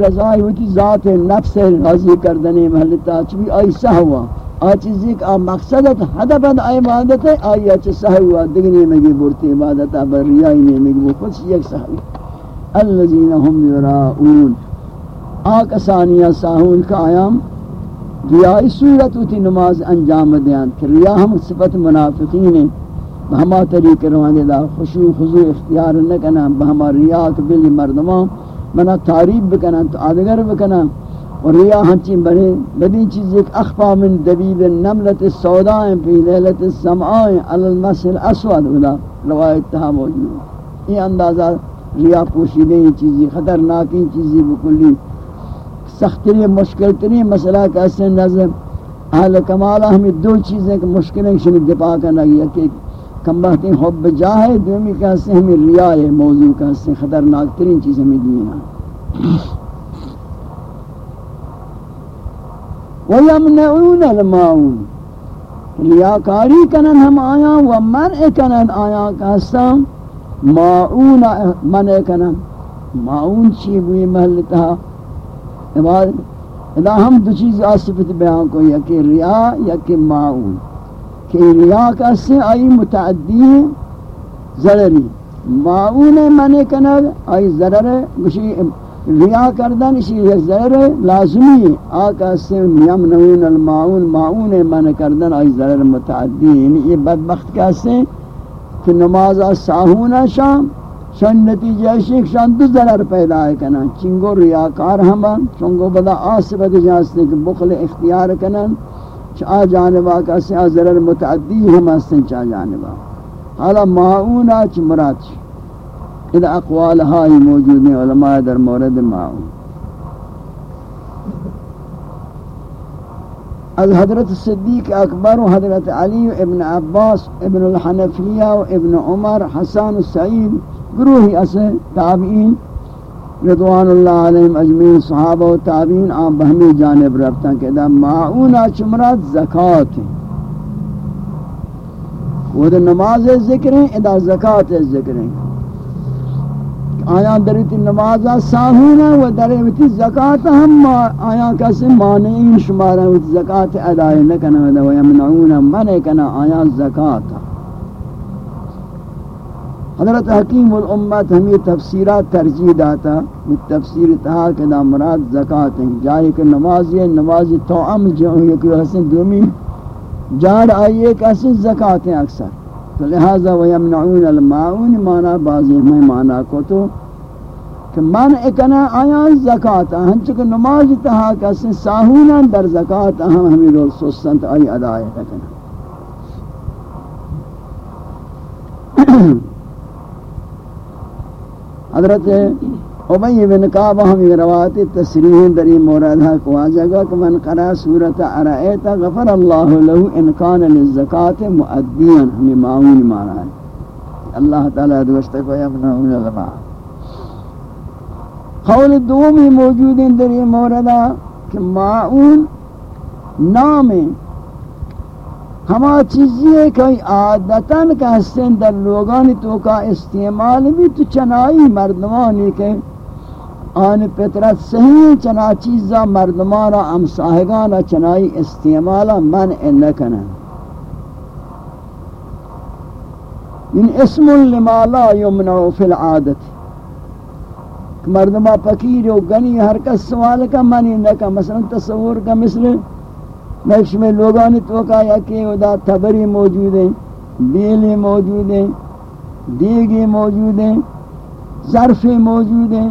رضای ہوتی ذات نفس راضی کردنے محلتا چوی آئی سہوا. آ چیزی کا مقصد ہدف آئی عبادت ہے آئی اچھ سہوا. دگنی مگی بورتی عبادت بر ریائی نے مگی خود یک سہوی الذین هم یراؤون. آک آکسانیہ ساہون کا آیام ریائی صورت ہوتی نماز انجام دیان. کہ ریا ہم صفت منافقین. ہیں بہما طریق روانے دا خشوع خضوع اختیار نکنا بہما ریاک بلی مردمان. منا تعریف بکنا تو آدگر بکنا اور ریا ہنچی بنے بدی چیز ایک اخفا من دبیب النملت السودائیں فی لیلت السمعائیں علی المسل اسود ادا روایت تہا موجود یہ اندازہ ریا پوشیدہ یہ چیزی خطرناکی چیزی بکلی۔ سختری مشکل ترین مسئلہ کا سے نظر اہل کمالہ ہمیں دو چیزیں کہ مشکلیں شنی دفاع کرنا گیا کہ کم بہتی حب جاہے، دومی کا ہمیں ریا ہے موضوع کا خطرناک ترین چیز ہمیں دینا وَيَمْنَعُونَ الْمَاعُونَ ریاکاری کنن ہم آیا و منع کنن آیا کہستا معون منع کنن معون چی بوئی محلتا ادا ہم دو چیز آصفت بیان کو یکی ریا یکی معون کہ ریا کا سے آئی متعدی ضرری معون منع کنن آئی ضرر گوشی ریا کردن اسی یک ضرر لازمی آقا سے یمنون المعون معون من کردن آئی ضرر متعدی۔ یعنی یہ بدبخت کیسے کہ نماز ساہون شام، شان نتیجہ شیخ، شان دو ضرر پیدا ہے کنا چنگو ریاکار ہم چنگو بدا آصفت جانستے کہ بخل اختیار کنن۔ چاہ جانبا کیسے آ ضرر متعدی ہم استن چاہ جانبا حالا معون آچ مراد شی اذا اقوال ہائی موجود ہیں علماء در مورد معاون از حضرت صدیق اکبر و حضرت علی و ابن عباس، ابن الحنفیہ و ابن عمر حسان سعید، گروہی اسے تابعین، رضوان اللہ علیہم اجمین صحابہ و تابعین، آن بہمی جانب رفتہ کہ دا معاون چمرات زکاة ہیں۔ وہ دا نماز ذکر ہیں، ادا زکاة ذکر ہیں۔ آیا دریتی نمازا ساہونا و دریتی زکاة ہم آیا کسی مانعین شمارا و زکاة ادائی نکنا و یمنعونا منع کنا، آیا زکاة حضرت حکیم الامت ہمیں تفسیرات ترجیح داتا، وہ تفسیر تہا کہ دا مراد زکاة ہیں جائے کہ نمازی نمازی توعم جو یکی حسن دومی جار آئیے کسی زکاة ہیں اکثر۔ تو لہذا ویمنعون المعون مانا بعضی میں مانا کو تو کہ من اکنا آیا زکاة ہم چکہ نماز تہا کسی ساہونا در زکاة ہم ہمیں رول سوستن آئی ادائی رکھنا حضرت عبی بن قاب ہم یہ روایت تصریح دری مورد ہے کو آجگا کہ من قرأ سورة ارائیت غفر اللہ له انکان للزکاة مؤدین ہمیں معاون مانا ہے اللہ تعالیٰ دوشتہ کو یمنعون الما قول دومی موجود ہیں در یہ کہ معاون نام ہما چیزی ہے کہ عادتاً کا حسن در لوگانی تو کا استعمال بھی تو چنائی مردمانی کے آن پترت صحیح چنا چیزا، مردمانا، امساہگانا، چنائی استعمالا من انکنا ان اسم لما لا یمنع فی العادت. مردمہ پکیر و گنی ہر کس سوال کا من انکا مثلا تصور کا مثل نقش میں لوگانی توقع یا کہ ادا تبری موجود ہیں، بیلی موجود ہیں، دیگی موجود ہیں، ظرفی موجود ہیں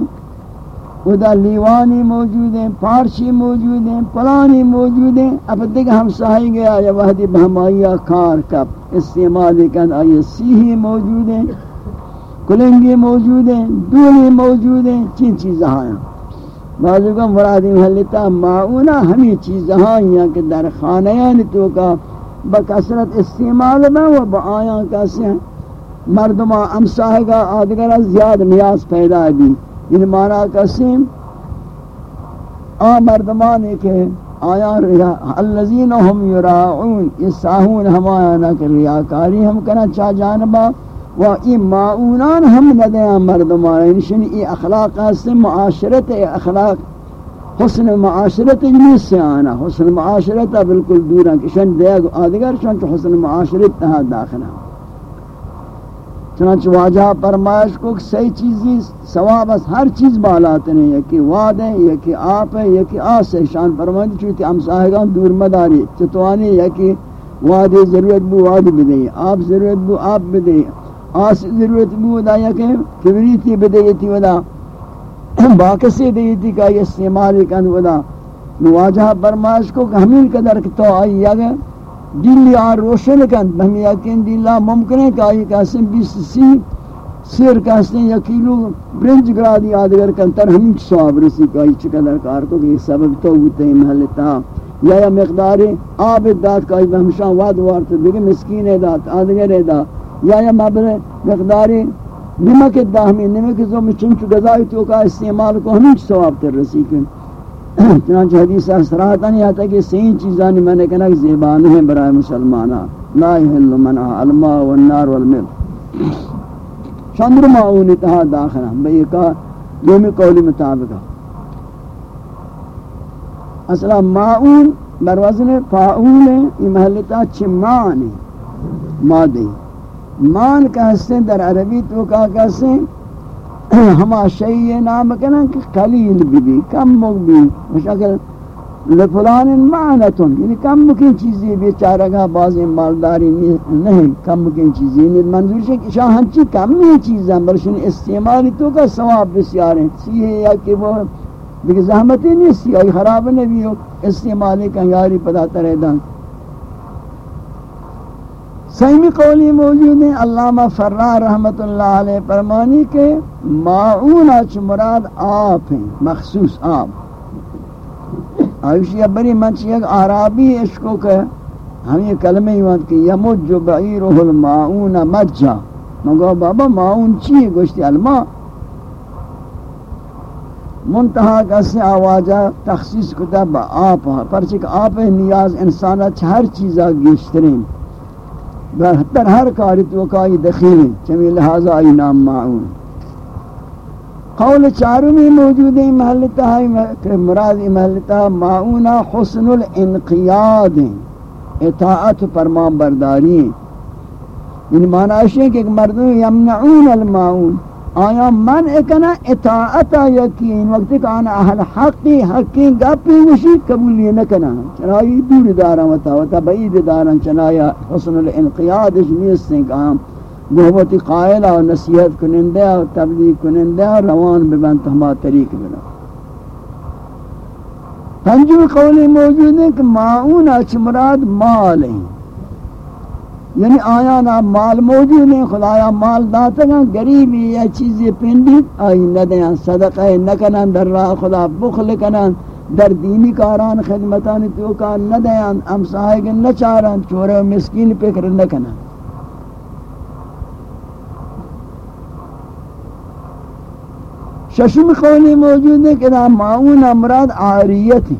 ادا لیوانی موجود ہیں پارچی موجود ہیں، پلانی موجود ہیں۔ اب دیکھ ہم سہائی گیا یا وحدی بہمائیہ کار کپ۔ استعمال کن آئی سیہی موجود ہیں، کلنگی موجود ہیں دولی موجود ہیں، چین چیزیں آئیں بعضوں مرادی محلتا معاونا ہمیں چیزیں آئیں کہ در خانیان یعنی تو کا بکثرت استعمال میں و با آیاں کیسے مردمہ امساہ گا آدگر زیاد نیاز پیدا دی ان مانا قسم، آ مردمانی کے آیا الذین هم یراعون اساہون ہمایا نہ کہ ریاکاری ہم کنا چا جانبا، و ای معاونان ہم ندیاں مردمان انشن یعنی ای اخلاق سے معاشرت ای اخلاق، حسن معاشرت اجنی سے آنا، حسن معاشرت بالکل دور کشن دیا گو آدگر چونچہ حسن معاشرت تہا داخل داخلہ چنانچہ واجہ پرمائش کو صحیح چیزی، ثواب اس ہر چیز بالات نہیں یکی واد ہے یکی آپ ہے یکی آس ہے شان فرمائش چوتی ہم ساہگان دور مداری چتوانی یکی واد ضرورت بو واد بدئی آپ ضرورت بو، آپ بدئی آس ضرورت بو، دا یکی کبریتی بدئی تھی ودا، باکسی دیتی کا یہ استعمال کن ودا۔ نواجہ برماش کو ہمیں قدر تو آئی اگر دل آر روشن کن ہمیں یقین دل ممکن ہے کہ آئی کاسم بیس سی سیر کاسم یا کیلو برنج گرادی آدگر کن، تر ہمیں سواب رسی کہ آئی چقدر کار کو کہ یہ سبب تو ہوتے ہیں محلتا یا یا مقدار آب داد کا آئی ہمشان واد وارتا دیکھ مسکین داد، آدگر داد۔ یا یا مقدار نمک دا ہمیں نمک زو میں چنچو گزائی تو کا استعمال کو ہمیں ثواب تر رسی کن۔ چنانچہ حدیث اثرات نہیں آتا کہ سین چیزانی میں نے کہنا کہ زیبان ہیں برای مسلمانا لا یحل منع الماء والنار والمل چندر معون اتحاد داخلہ۔ بھئی کہا، دومی قولی مطابقہ اصلا معون بروزن فاعول ہے، یہ محلتا چمان ہے مادی مان کہستے در عربی تو کا کہستے ہما شیئی نام کنا کہ قلیل بھی بھی کم مگ بھی مشکل لفلان معنتن یعنی کم مکین چیزی بیچارہ گا بعض مالداری نہیں، کم مکین چیزی یعنی منظور ہے کہ شاہ ہنچی کم ہی چیزیں برشن استعمالی تو کا ثواب بسیار ہیں۔ سی ہے یا کہ وہ دیکھ زحمتی نہیں سی خراب نہیں ہو، استعمالی کا یاری پتہ ترے دن۔ سہمی قولی موجود ہیں، علامہ فرار رحمت اللہ علیہ فرمانی کے معون اچ مراد آپ ہیں، مخصوص آپ۔ آئیشی ابری منچی ایک عرابی عشقوں کے ہم یہ کلمہ ہی وقت کہ یمج بعیرہ المعون مجا۔ مگو بابا معون چی گوشتی الماء منتہا کسی آواجہ تخصیص کتا با آپ پرچک آپ نیاز انسانہ ہر چیزہ گیشترین۔ در ہر کاری تو کائی دخیل چمی لہذا آئی نام معون قول چاروں میں موجود ہے محلتا ہے مراد محلتا معونا حسن الانقیاد اطاعت فرمان برداری ان یعنی معنی ہے کہ مردوں یمنعون المعون آیا من اکنا اطاعتا یقین وقت کہ آنا اہل حقی حقی گپی وشی قبولی نکنا۔ چنائی دور دارا وطا وطا بعید دارا چنائی حسن الانقیاد نیستیں کہ ہم محبت قائلہ و نصیحت کنندہ و تبلیغ کنندہ و روان ببند ہما طریق بنا۔ پنجم قولی موجود ہے کہ معون اچھ مراد مال ہیں۔ یعنی آیا نا مال موجود نہیں خدایا مال داتا گا گریبی یا چیزی پندید آئی ندیاں، صدقہ نکنن در راہ خدا بخل کنن در دینی کاران خدمتان تو کار ندیاں امسائے گا نچاران، چورے و مسکین پکر نکنن ششم قولی موجود ہے کہ نا معاون امراد عاریت ہی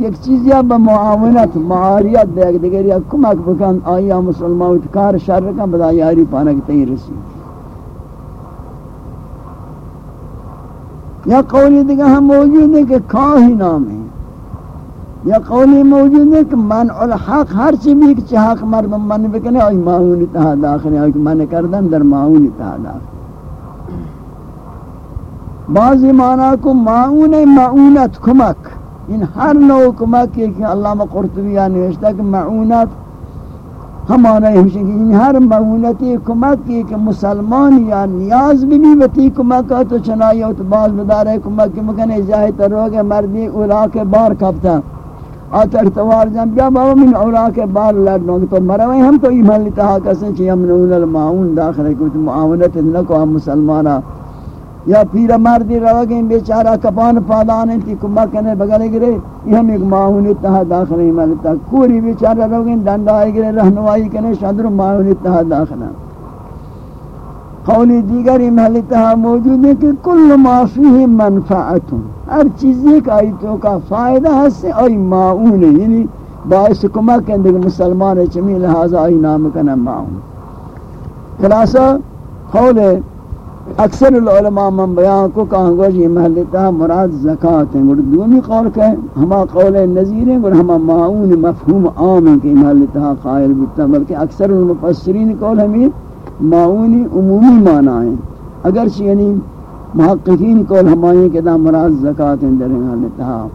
یک چیز یا با معاونت، معاریت دیکھ دیگر یا کمک بکن، آیا مسلمان کار شر کن بدا یاری پانک تین رسی. یا قولی دیگر ہم موجود ہے کہ کاہی نام ہے یا قولی موجود ہے کہ من الحق ہر چی بھی کہ حق مردم من بکنے آئی معاون اتحا داخل ہے آئی من کردن در معاون اتحا داخل. بعضی معنی کو معاون، معاونت، کمک. ان ہر نوع کمک کہ علامہ قرطبی نوشتا کہ معونت ہمارا ہمشہ کہ ان ہر معونتی کمک کی کہ مسلمان یا نیاز بھی بھی بتی کمک تو چنائی تو باز بدارے کمک کی مکنے جاہی تروگے مردی اولا کے بار کبتا آتر توار جان بیا بابا من اولا کے بار لڑنوں تو مروے ہم تو ایمان لتہا کسن چی ہم نون المعون داخل ہے کہ معاونت نکو ہم مسلمانہ یا پیر مردی رو گئیں بیچارہ کپان پادانے تی کمہ کنے بگلے گرے، یہ ہم ایک معاونی تہا داخل ہیں ملتا کوری بیچارہ رو گئیں ڈنڈا آئے گرے رہنوائی کنے شادر معاونی تہا داخل ہیں۔ قولی دیگر یہ محلی تہا موجود ہے کہ کل ما فیہ منفعت ہر چیز ایک آیتوں کا فائدہ ہے سے آئی معاون ہے یعنی باعث کمہ کنے مسلمان چمی لہذا آئی نام کنے معاون خلاصہ، قول اکثر العلماء من بیان کو کہاں گوش یہ محلتا مراد زکاة ہیں۔ گوڑ دومی قول کہ ہما قول نظیر ہیں گوڑ ہما معاون مفہوم عام ہیں کہ محلتا قائل بیتا بلکہ اکثر المفسرین قول ہمیں معاونی عمومی معنی ہیں۔ اگرچہ یعنی محققین قول ہمائیں کہ دا مراد زکاة ہیں در محلتا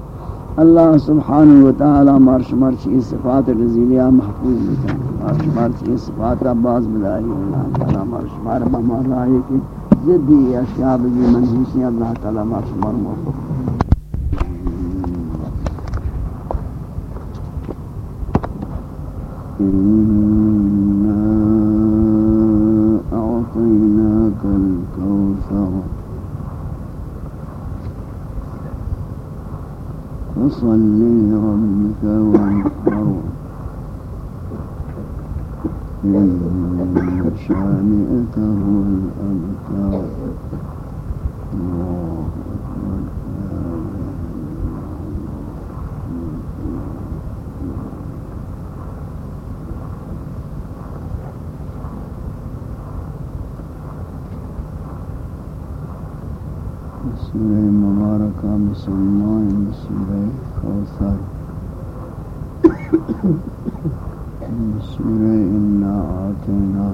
اللہ سبحانہ وتعالی مرش مرش اس صفات رزیلیہ محفوظ بکن۔ مرش مرش اس صفات باز بلائی اللہ تعالی مرش مرش مرش مرش مرش زدی اشیاء بگی منحوسی اللہ تعالی ما شمار موفق إنا أعطيناك الكوثر. وانحر. إن شانئك هو الأبتر الله مسلمان سورہ انا آتینا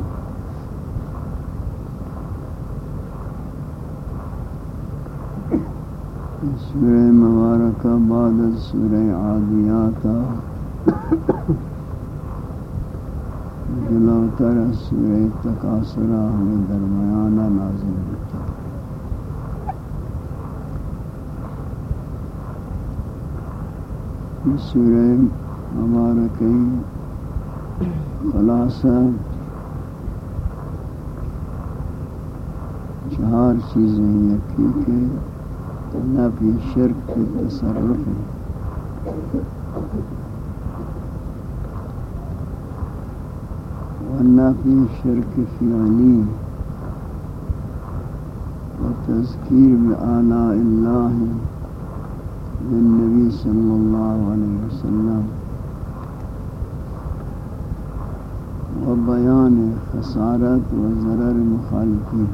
سورہ مبارکہ بعد سورہ عادیاتا جلوتر سورہ تقاصرہ ہمیں درمیانہ نازل ہوتا. سورہ مبارکہ خلاصہ چہار چیزیں یکی کے نفی شرک کی تصرف و نفی شرک فیانی و تذکیر بآلاء اللہ للنبی صلی اللہ علیہ وسلم۔ و بیان خسارت و ضرر مخالفین۔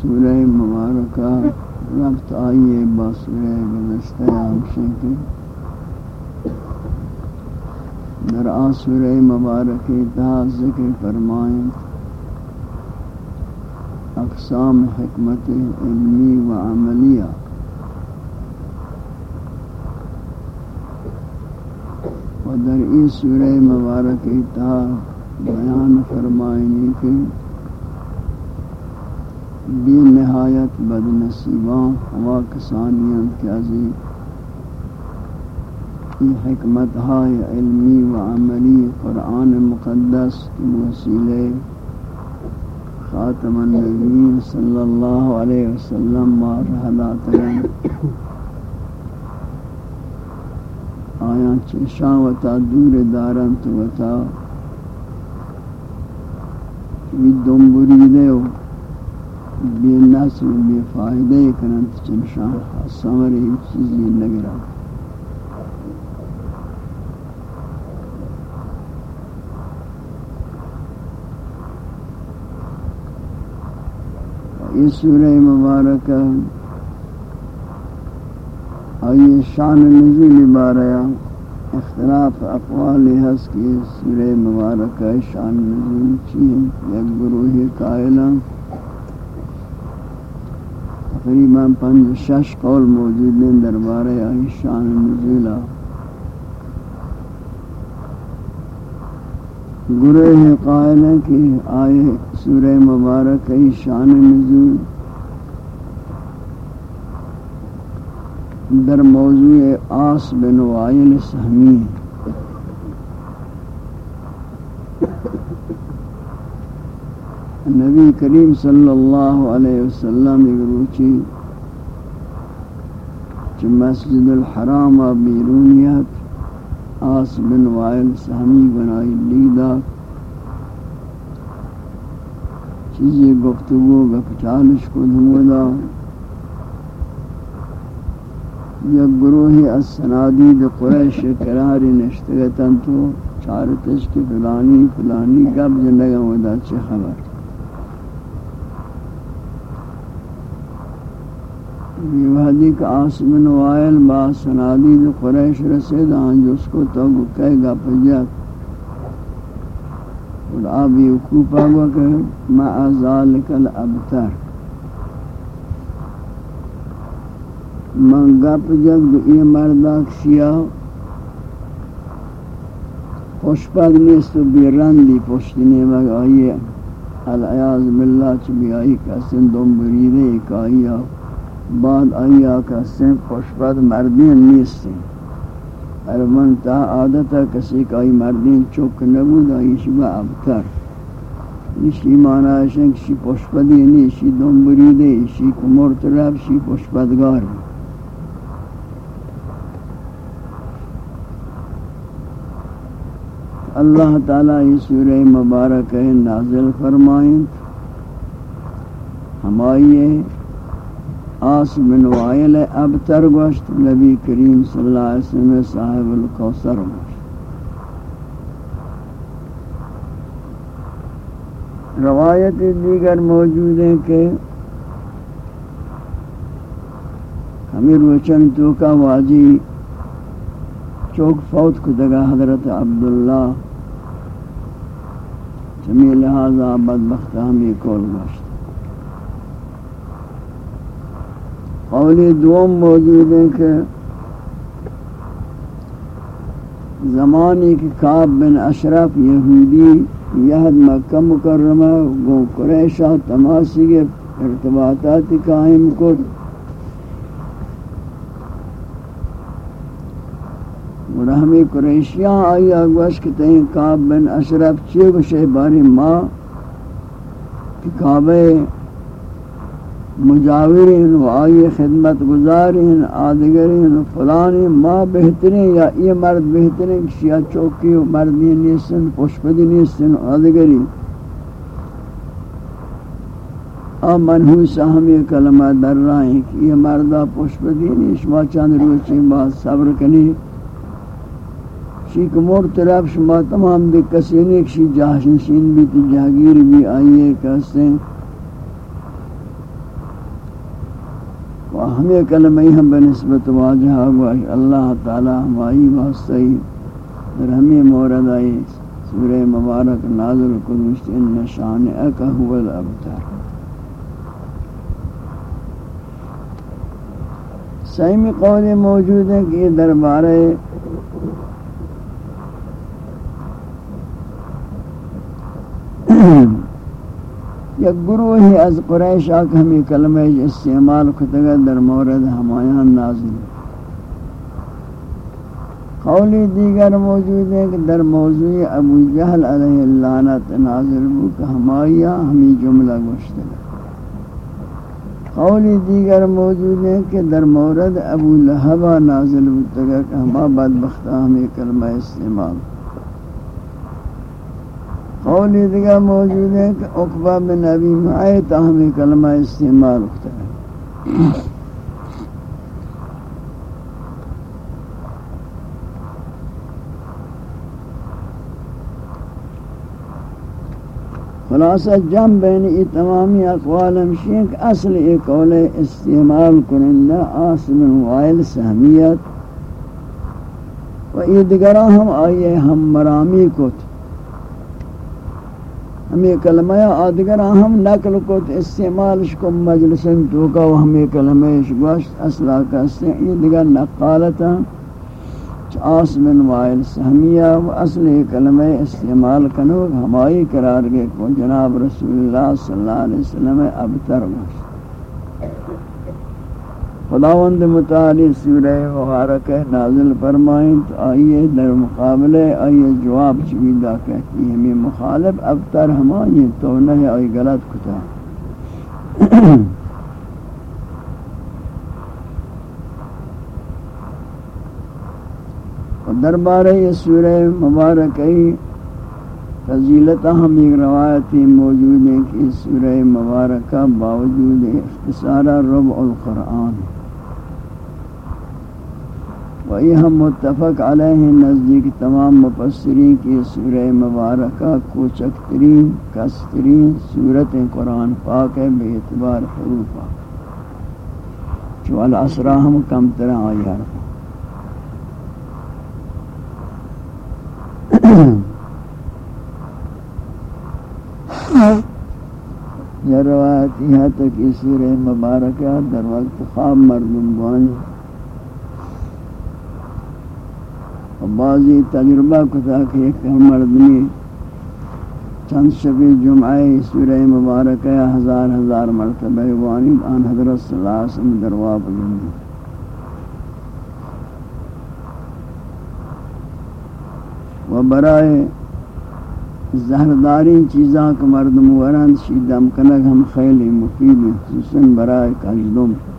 سورہ مبارکہ رفت آئیے باسورہ گزشتہ ہمشن کے۔ در آسور مبارک تا ذکر فرمائیں۔ اقسام حکمت علمی و عملیہ۔ و در این سورہ مبارک تا بیان فرمائنی کہ بی نہایت بد نصیبان ہوا کسانیاں کے عظیم حکمت ہائے علمی و عملی قرآن مقدس وسیلے خاتم النبیین صلی اللہ علیہ وسلم مارحلات آیا چشاں وتا دور دارن تو وتا بھی دنبری دے ہو بے نسل بے فائدے کرن چنشاں سمری چیزی لگ رہا یہ سورہ مبارکہ آئی شان نزول باریا اختلاف اقوال حس کی سورہ مبارکہ شان نزول چیئے یک گروہ قائلہ تقریباً پنج، شش قول موجود ہیں دربارے آئی شان نزولہ گروہ قائل ہے کہ آئے سورہ مبارک کی شان نزول در موضوع آس بن وائل سہمی نبی کریم صلی اللہ علیہ وسلم روچی مسجد الحرام بیرونیت، آس بن وائل سہمی بنائی، لیدہ چیزی گفتگو گفچالش کو دھمودا یک گروہی از سنادید قریش کراری نشتگتن تو چارتش کی فلانی فلانی گب زندگا ودا چه خبر۔ یہ وحدی کا آسمن وائل با سنادید قریش رسید آن جو کو تو گکے گا پجات اور آبی اکوپا گوا کہ مع ذالک الابتر من گپ جگ دو ای مرداک شیعہ خوشپد نیست و بیرندی پشتنی مگ آئیے۔ العیاض باللہ چی بھی آئی کسن دم بریدے ایک آئی بعد آئی کسن خوشپد مردین نیستی ارمن تا عادتا کسی کائی مردین چوک نبود آئی شبہ ابتر. شی مانا ہے کہ شی پشپدی نہیں شی دم بریدے شی کمرت رب شی پشپدگار. اللہ تعالیٰ یہ سورہ مبارک ہے نازل فرمائیں۔ ہمائیے آس بن وائل اب تر گوشت نبی کریم صلی اللہ علیہ وسلم صاحب القوثر گوشت روایت دیگر موجود ہیں کہ ہمیں روچن تو کا واجی چوک فوت کو دگا حضرت عبداللہ۔ جمی لہذا بدبخت ہمیں کول گوشت۔ قولی دوم موجود ہے کہ زمانی کی کعب بن اشرف یہودی یہد مکہ مکرمہ گو قریشہ تماسی کے ارتباطات قائم کو اور ہمیں قریشیاں آئی آگوش کہ تہیں کعب بن اشرف چیئے گوشے باری ماں کہ کعبہ مجاورین و آئی خدمت گزارین آدگرین و فلانی، ما بہترین یا یہ مرد بہترین کشیا چوکی و مردی نیستن پشپدی نیستن، آدگرین. آ منحوس ہمیں کلمہ در رہا ہیں کہ یہ مردہ پشپدی نیست، ما چند روچی بات صبر کنی. شیک مور طرف شما تمام بھی کسی نیک، شی جہشنشین بھی تی بھی آئیے کہتے ہیں و ہمیں کلمہ ہم بنسبت واجہ گوش اللہ تعالی ہمائی واسطی در ہمیں مورد آئی سورہ مبارک نازل کلوشت ان شانئک هو الابتر سیمی قول موجود ہے کہ یہ دربارے یک گروہی از قریش آکھ ہمیں کلمہ استعمال کتگا در مورد ہمایان نازل قولی دیگر موجود ہے کہ در موضوع ابو جہل علیہ اللعنت نازل بو کہ ہمایا ہمیں جملہ گوشتگا قولی دیگر موجود ہے کہ در مورد ابو لہبہ نازل بو کہ ہما بدبختہ ہمیں کلمہ استعمال۔ قولی دیگر موجود ہے کہ اقبہ بن ابی معیت ہمیں کلمہ استعمال ہوتا ہے۔ خلاصہ جم بین ای تمامی اقوال ہمشین کہ اصل ایک قول استعمال کرندہ آسم وائل سہمیت۔ و ای دیگرہ ہم آئیے ہم مرامی کت۔ ہمیں کلمہ آدگر ہم نقل کو استعمال شکو مجلسن تو و ہمیں کلمہ گوشت اصلا کا یہ دیگر نقالتا آس من وائل سہمیہ و اصل کلمہ استعمال کنو ہمائی قرار گئے کو جناب رسول اللہ صلی اللہ علیہ وسلم ابتر گوشت خداوند متعالی سورہ مبارک نازل فرمائیں تو آئیے در مقابلے، آئیے جواب چویدہ کہتی ہے ہمیں مخالف اب تر ہمائیں تو نہیں آئی غلط کتا۔ دربارہ یہ سورہ مبارک فضیلت ہم ایک روایتی موجود ہیں کہ سورہ مبارکہ باوجود اختصارہ ربع القرآن ہے۔ وہی ہم متفق علیہ نزدیک تمام مفسرین کی سورہ مبارکہ کوچک ترین کسترین صورت قرآن پاک ہے بے اعتبار حروفہ۔ چو الاسرہ ہم کم طرح آئی حرف۔ یہ روایت یہاں تک اس سورہ مبارکہ در وقت خواب مردم بانی بعضی تجربہ کتا کہ ایک مردمی چند شبی جمعہ سورہ مبارکہ ہزار ہزار مرتبہ وانی آن حضرت صلی اللہ علیہ وسلم دروا بجنی و برائے زہرداری چیزاں کا مردم ورند شیدم کنگ ہم خیلی مفید ہیں، خصوصاً برائے کجدم و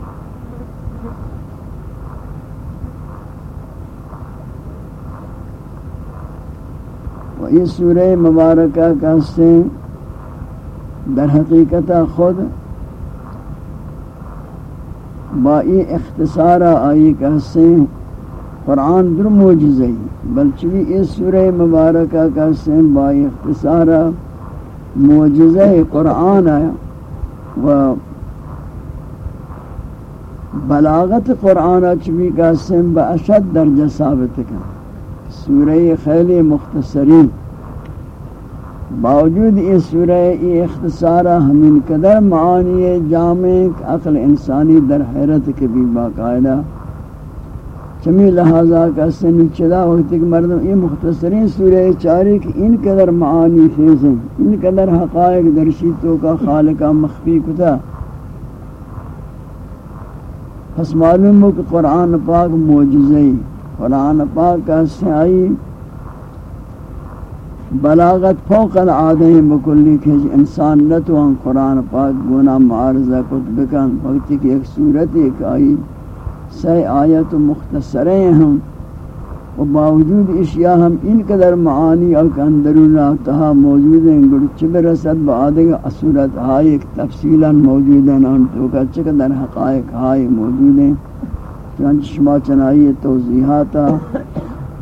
یہ سورہ مبارکہ کا سے در حقیقت خود با یہ اختصارہ آئی کا سے قرآن در موجزی بلچوی اس سورہ مبارکہ کا سے با اختصارہ موجزہ قرآن آیا و بلاغت قرآن چوی کا سم با اشد درجہ ثابت کر۔ سورہ خیلی مختصرین باوجود یہ سورہ یہ اختصارہ ہمیں قدر معانی جامع عقل انسانی در حیرت کے بھی باقاعدہ چمی لہذا کا سن چلا وقت کہ مردم یہ مختصرین سورہ چاری کہ ان قدر معانی خیز ہیں، ان قدر حقائق درشیتوں کا خالقہ مخفی کتا۔ پس معلوم ہو کہ قرآن پاک موجزی قرآن پاک کا سعی بلاغت فوق العادہ بکلی کہ انسان نہ تو قرآن پاک گناہ معارضہ کت بکن، وقتی کہ ایک صورت ایک آئی، سی آیت مختصریں ہم، و باوجود اشیاء ہم ان قدر معانی اور اندرون تہا موجود ہیں گرچ برسد بعدگ صورت ہائی تفصیلا موجود ہیں ان تو کا چقدر حقائق ہائی موجود ہیں۔ چنانچہ شما چنائی توضیحاتا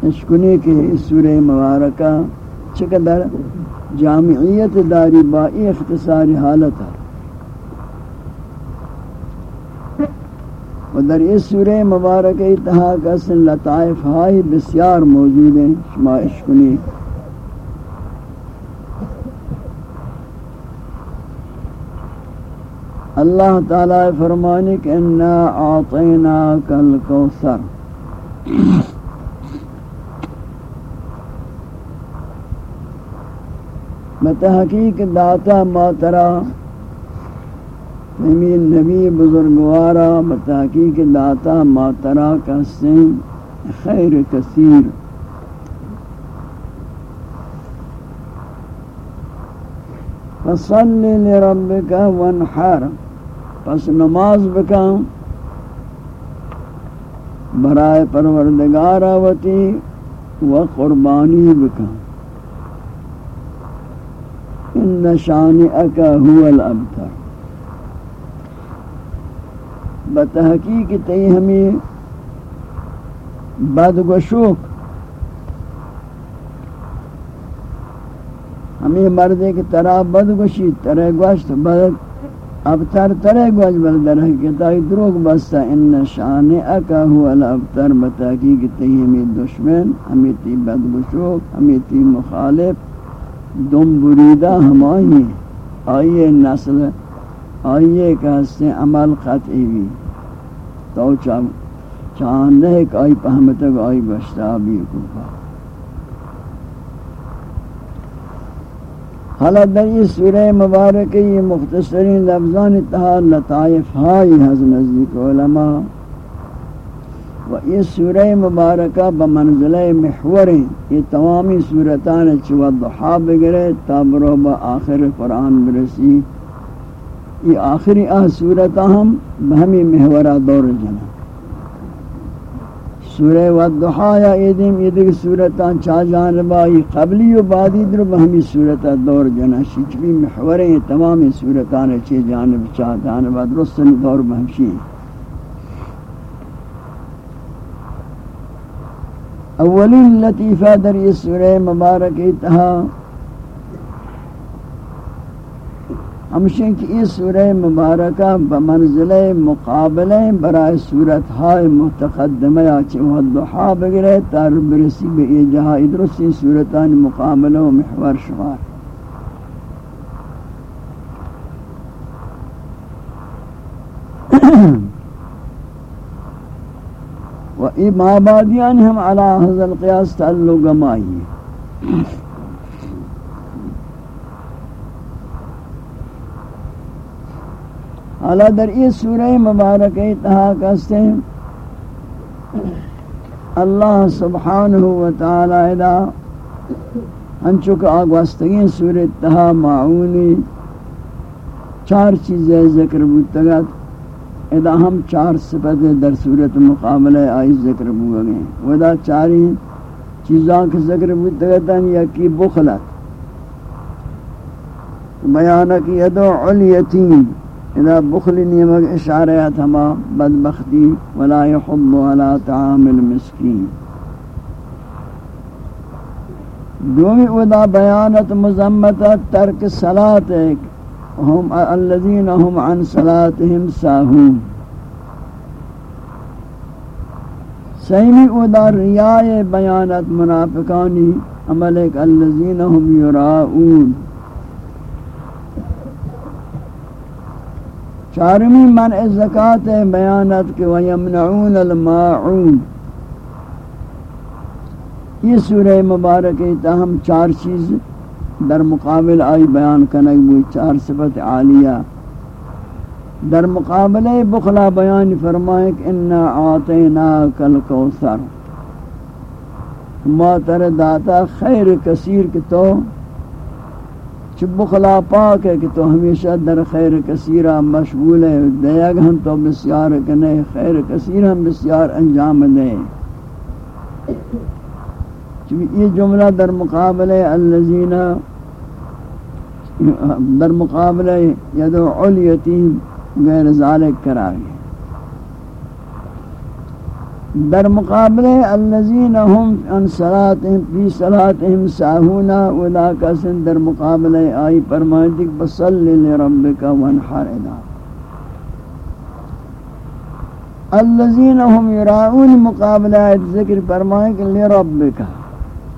اشکنے کے سورہ مبارکہ چقدر جامعیت داری بائی اختصاری حالت ہے۔ و در اس سورہ مبارکہ اتحا کا سن لطائف ہائی بسیار موجود ہیں، شما اشکنے اللہ تعالی فرمانے کہ انا اعطینا کل بتحقیق داتا ماترا نمین نبی بزرگوارا بتحقیق داتا ماترا کا سن خیر کثیر۔ فصل لربک وانحر، پس نماز بکن برائے پروردگار آوتی و قربانی بکن ان شانئک هو الابتر بتحقیق تی ہمیں بدگشوک ہمیں مردے کی طرح بدگشی ترہ گوشت بد ابتر ترہ گوش بلدر حقیقتائی دروگ بستا۔ ان شانئکا ہوا الابتر بتاکی کہ تی ہمیں دشمن، ہمیں تی بدگشوک ہمیں تی مخالف۔ دم بریدہ ہمائی آئیے نسل، آئیے کہ ہستے عمل قطعی بھی۔ تو چاندہ کہ آئی پہمتک آئی بشتا بھی کوپا حالا در یہ سورہ مبارک یہ مختصرین لفظان اتحا لطائف ہائی حضر نزدیک علماء۔ و یہ سورہ مبارکہ بمنزلہ محور ہیں یہ تمامی سورتان چوہ دحا بگرے تابرو با آخر قرآن برسی۔ یہ آخری آہ سورتہ ہم بہمی محورہ دور جنا۔ سورہ والضحا یا ایدیم ایدک سورتان چا جانبائی قبلی و بعدی در بہمی سورتا دور جنا۔ شچبی محوریں تمام سورتان چی جانب، چا جانبا، درستن دور بہمشی۔ اولین لطیفہ در یہ سورہ مبارک اتہا۔ ہمشن کی یہ سورہ مبارکہ بمنزل مقابلہ برائے صورت ہائے متقدمہ چی وحدحا بگرے تر برسی بے جہاں ادرسی صورتان مقابلہ و محور شمار و ای مابادیان ہم علا حضر قیاس تعلق گمائی حالا در یہ سورہ مبارک اتحا کستے اللہ سبحانہ وتعالی ادا ہنچک آگوستگین سورہ اتحا معونی، چار چیزیں ذکر بودتگت ادا ہم چار صفت در صورت مقابلہ آئی ذکر بودگیں ودا چاری چیزاں کے ذکر بودتگتاں یکی بخلت۔ بیانہ کی یدو علیتین اذا بخل نیمک اشارت ہما بدبختی، ولا يحب على طعام المسکین۔ دومی ادا بیانت مزمت ترک صلاة هم الذين هم عن صلاتهم ساهون. سیمی ادا ریائے بیانت منافقانی عملک الذين هم يراؤون چارمی من زکات بیانت کے ویمنعون الماعون. یہ سورہ مبارک تاہم چار چیز در مقابل آئی بیان کنگ بوئی چار صفت عالیہ۔ در مقابل بخلا بیان فرمائے کہ انا آتیناک الکوثر ما تر داتا خیر کثیر کی تو بخلا پاک ہے کہ تو ہمیشہ در خیر کثیرہ مشغول ہے۔ دیگ ہم تو بسیار کنے خیر کثیر ہم بسیار انجام دے۔ یہ جملہ در مقابلہ الذین در مقابلہ یدو علیتیم غیر ذالک کرا در مقابلے الذین هم ان صلاتهم فی صلاتهم ساهون ولا کسن در مقابلے آئی فرمائیں کہ بصلی لربک وانحر ادا۔ الذین هم یراؤون مقابلہ ذکر فرمائیں کہ لربک۔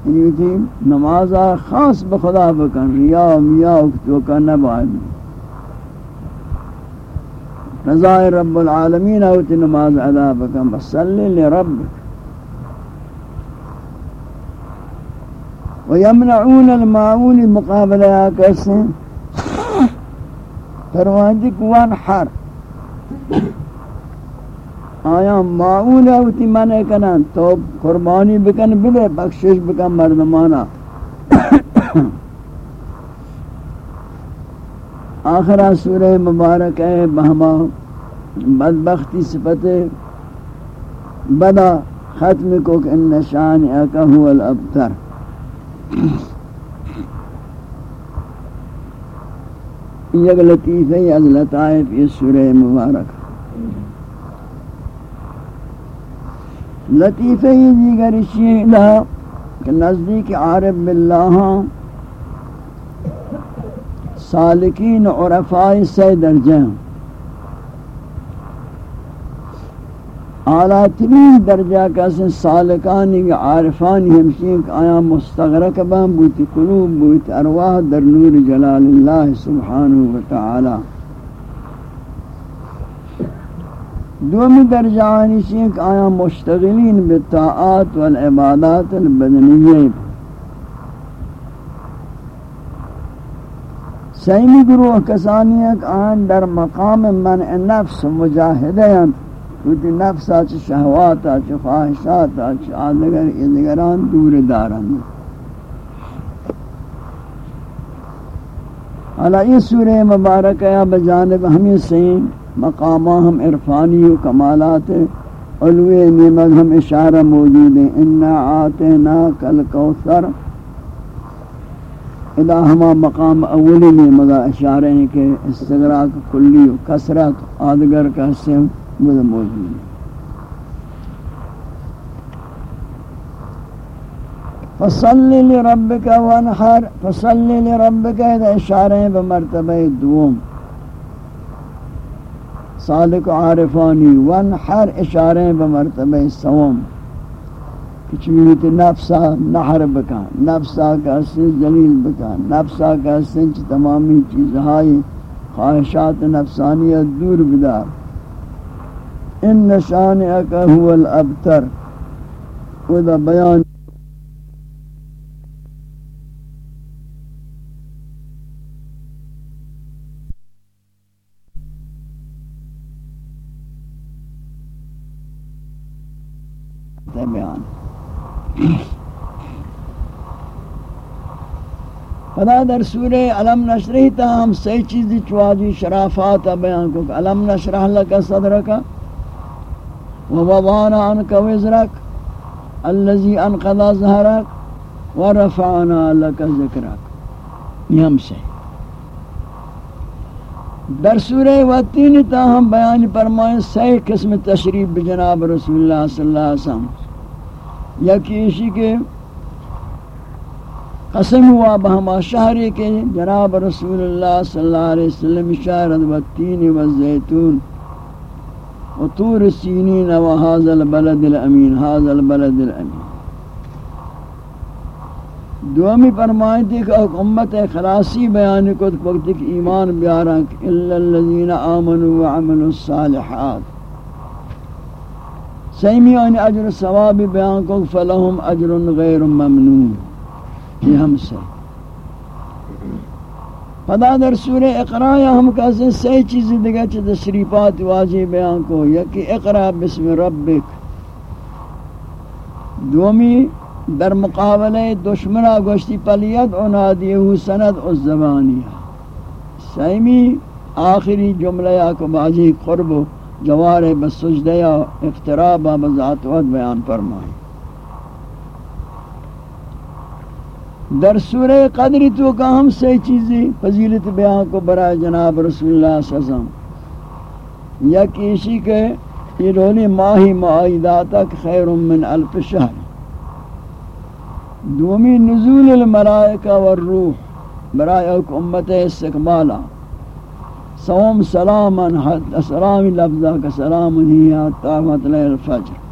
یعنی تھی، نماز خاص بخدا بکن ریا میا تو کا نبعد رضا رب العالمین اوت نماز ادا بکم بصلی لربک۔ ويمنعون المعون مقابلہ کیسے؟ فرماندی جی، کوان حر۔ آیا معون اوتی منے کنن تو قربانی بکن بلے، بخشش بکن مردمانا۔ آخرہ سورہ مبارک ہے، بہما بدبختی صفت بدا ختم کو کہ ان شان اکا هو الابتر۔ یہ لطیفہ ہے از لطائف، یہ سورہ مبارک۔ لطیفہ یہ دیگر شیئلہ کہ نزدیک عارب باللہ سالکین عرفائی سے درجہ اعلیٰ ترین درجہ کا سن سالکانی عارفانی ہمشین کہ آیا مستغرق بان بوتی قلوب بوتی ارواح در نور جلال اللہ سبحانہ وتعالی دومی درجہ آنی شین کہ آیا مشتغلین بالطاعات والعبادات البدنیہ سیمی گروہ کسانی ایک آن در مقام منع نفس مجاہدہ ہیں۔ کیونکہ نفس آچ شہوات آچ خواہشات آچ آدگر ادگران دور دارن۔ حالا یہ سورہ مبارک ہے بجانب ہمیں سین مقامہ ہم عرفانی و کمالات علوی نعمت ہم اشارہ موجود ہیں۔ انا آتینا کل کوثر ادا ہما مقام اولی میں مگا اشارے ہیں کہ استغراق کلی و کسرت آدگر کا حصے موجود ہیں۔ فصلی لربک وانحر فصلی لربک اذا اشارے ہیں بمرتبہ دوم۔ صادق عارفانی وانحر اشارے بمرتبہ سوم. کچھ نفسا نحر بکا، نفسا کا سن جلیل بکا، نفسا کا سن تمامی چیزہائی خواہشات نفسانیت دور بدار ان نشانئک هو الابتر. وذا بیان خدا در سورہ علم نشرح تا ہم سی چیزی چواجی شرافات بیان کو کہ علم نشرح لکا صدرکا ووضانا عنک وزرک اللذی انقضا ظہرک ورفعنا لکا ذکرک یہ ہم سے در سورہ وطین تا ہم بیان فرمائیں سی قسم تشریف بجناب رسول اللہ صلی اللہ علیہ وسلم۔ یا کیشی کے قسم ہوا بہما شہری کے جناب رسول اللہ صلی اللہ علیہ وسلم شہرت و تین و زیتون و طور سینین و حاض البلد الامین حاض البلد الامین۔ دومی فرمائیں تھی کہ امت خلاصی بیان کو وقت ایمان بیارا کہ اللہ الذین آمنوا وعملوا الصالحات۔ سیمی آنی اجر ثواب بیان کو فلہم اجر غیر ممنون۔ یہ ہم سے۔ پدا در سورہ اقرا یا ہم کہتے ہیں سی چیزیں دیگا چھے تشریفات واضح بیان کو یکی اقرا بسم ربک۔ دومی در مقابلہ دشمنہ گوشتی پلیت انادیہو سند اس زبانیہ سیمی آخری جملہ کو واضح قرب جوار بسجدہ یا اقتراب بذات ود بیان فرمائیں در سورہ قدری تو کا ہم سے چیزیں فضیلت بیان کو برائے جناب رسول اللہ صلی اللہ علیہ وسلم۔ یا کسی کے یہ رونی ماہی معایداتک خیر من الف شہر۔ دومی نزول الملائکہ والروح، برائے امت استقبالہ سوم سلاما حتى سلام لفظا كسلام هي حتى مطلع الفجر۔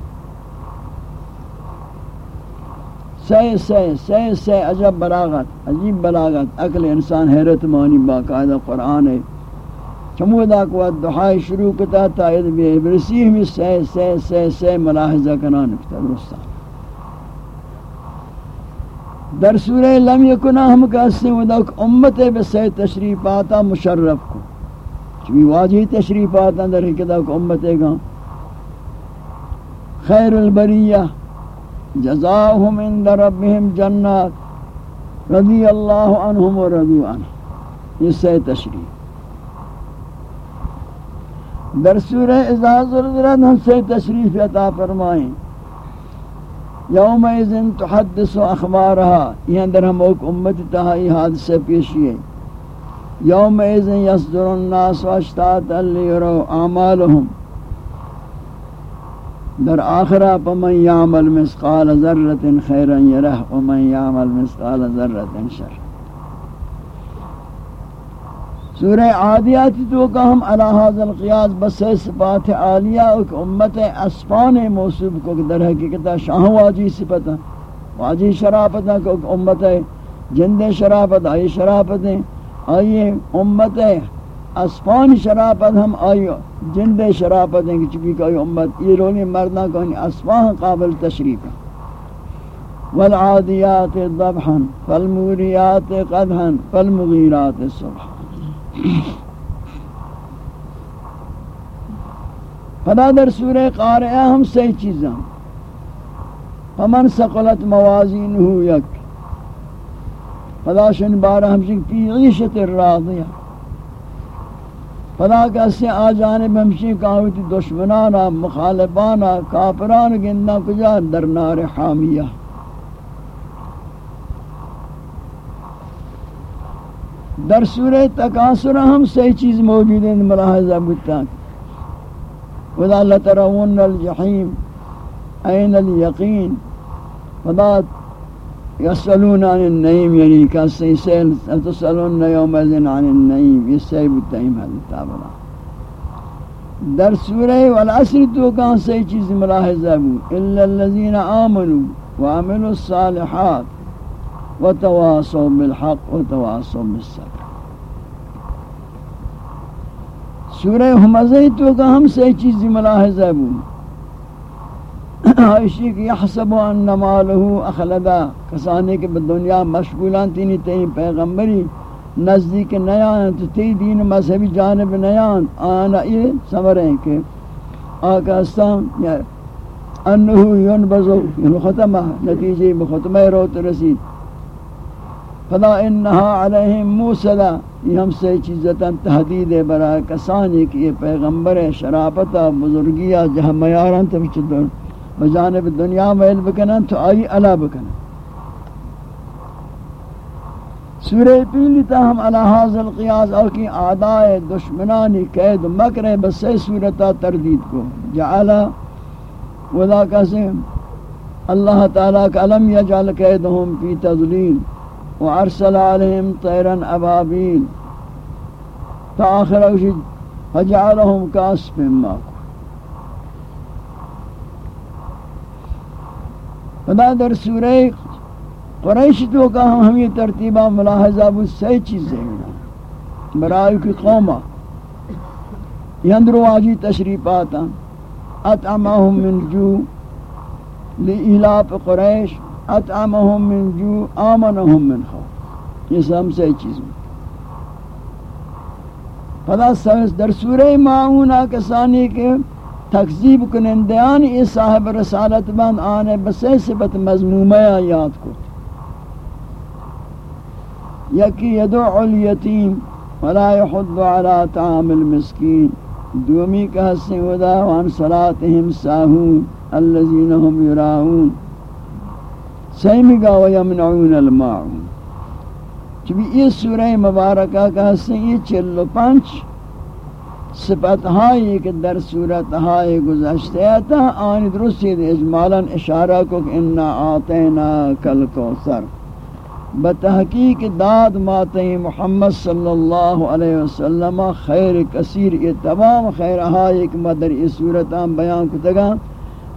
سی سی سی سی عجب بلاغت عجیب بلاغت اکل انسان حیرت مانی باقاعدہ قرآن ہے۔ چمودا کو دعائی شروع کتا تا بھی برسی ہمی سی سی سی سی ملاحظہ کنان کتا درستا۔ در سورہ لم یکنا ہم کہتے ہیں ودا امت بسی تشریفاتا مشرف کو۔ چوی واجی تشریفات اندر حکتا کو امتے گا۔ خیر البریہ۔ جزاہم اند ربهم جنات، رضی اللہ عنہم و رضو عنہ۔ یہ سے تشریف در سورہ اذا زرزرت ہم سے تشریف عطا فرمائیں۔ یوم اذن تحدث اخبارها یہ اندر ہم ایک امت تہائی حادثہ پیشی یوم ایزن یصدر الناس واشتاتا لیرو اعمالهم۔ در آخرہ پمن یعمل مسقال ذرت خیرا یرہ ومن یعمل مسقال ذرت شر سورہ عادیات تو کہ ہم علی هذا القیاس بس صفات عالیہ ایک امت اسفان موصوف کو در حقیقت شاہ واجی صفت، واجی شرافت کو امت جند شرافت، آئی شرافت آئیے امت اسفان شرافت ہم آئی جند شرافت ہیں کہ چکی کوئی امت، یہ رونی مردہ کونی اسفان قابل تشریف والعادیات ضبحا فالموریات قدحا فالمغیرات صبحا۔ فدا در سورہ قارعہ ہم سی چیزاں۔ فمن سقلت موازینہو یک۔ فلا شن بارہ ہمشن فی عیشت الراضیہ۔ خدا کسی آ جانب ہمشی کہاوتی دشمنانا، مخالفانا، کافران گندہ کجا در نار حامیہ۔ در سورہ تکاثر ہم صحیح چیز موجود ہیں، ملاحظہ بتا وَذَا لَتَرَوُنَّ الْجَحِيمِ اَيْنَ الْيَقِينَ وَذَا يَسْأَلُونَ عَنِ النَّعِيمِ یعنی کسی سیل تسألون يَوْمَذِنْ عَنِ النَّعِيمِ صحیح بتائیم حضرت آبرا در سورہ والعصر تو صحیح چیز ملاحظہ بو إِلَّا الَّذِينَ آمَنُوا وَعَمِلُوا الصَّالِحَاتِ وتواصوا بالحق وتواصوا بالصبر. سورہ حمزہ تو کا ہم سے چیز بو عائشہ کی یحسب ان مالہ اخلدا کسانے کے دنیا مشغولان تینی تین پیغمبری، نزدیک نیان، تو تی دین مذہبی جانب نیان، آنا یہ سمر کہ آقا استان انہو ینبزو یعنی ختمہ، نتیجے بختمہ روت رسید۔ فلا انہا علیہم موسلا، یہ ہم سے چیزتا تحدید برای کسانی کی یہ پیغمبر شرافتا بزرگیا جہاں میاران تا بجانب دنیا میل بکنن، تو آئی علا بکنن. سورہ پیلی تا ہم علا حاضر قیاس او کی آدائے دشمنانی، قید، مکر بسے سورتا تردید کو. جعلا وذا کسے، اللہ تعالیٰ کا علم یجعل قیدہم فی تذلیل، وارسل عليهم طيرا ابابيل فاخر اوجد فجعلهم كاسف ماكو فدا در سورہ قریش تو کا ہم یہ ترتیبہ ملاحظہ وہ صحیح چیز ہے برائے کی قومہ یندرو آجی تشریفاتا اطعمہم من جو لإلاف قریش اطعمهم من جو آمنهم من خوف یہ سب سے چیز میں پدا سوس در سورہ معونہ کسانی کے تکذیب کنندیان ای صاحب رسالت بند آنے بسے صفت مضمومہ یاد کو یکی یدعو الیتیم ولا يحض على طعام المسكين دومی کا حسن ودا وان صلاتهم ساہون الذين هم يراؤون سیمی گا و یمنعون الماعون. چبی یہ سورہ مبارکہ کا حسن یہ چلو پانچ صفت ہائی کہ در صورت ہائی گزشتے تا آنی درستی دے اجمالا اشارہ کو کہ انا آتینا کل کوثر بتحقیق داد ماتے محمد صلی اللہ علیہ وسلم، خیر کثیر، یہ تمام خیر ہائی کہ مدر اس صورتان بیان کتگا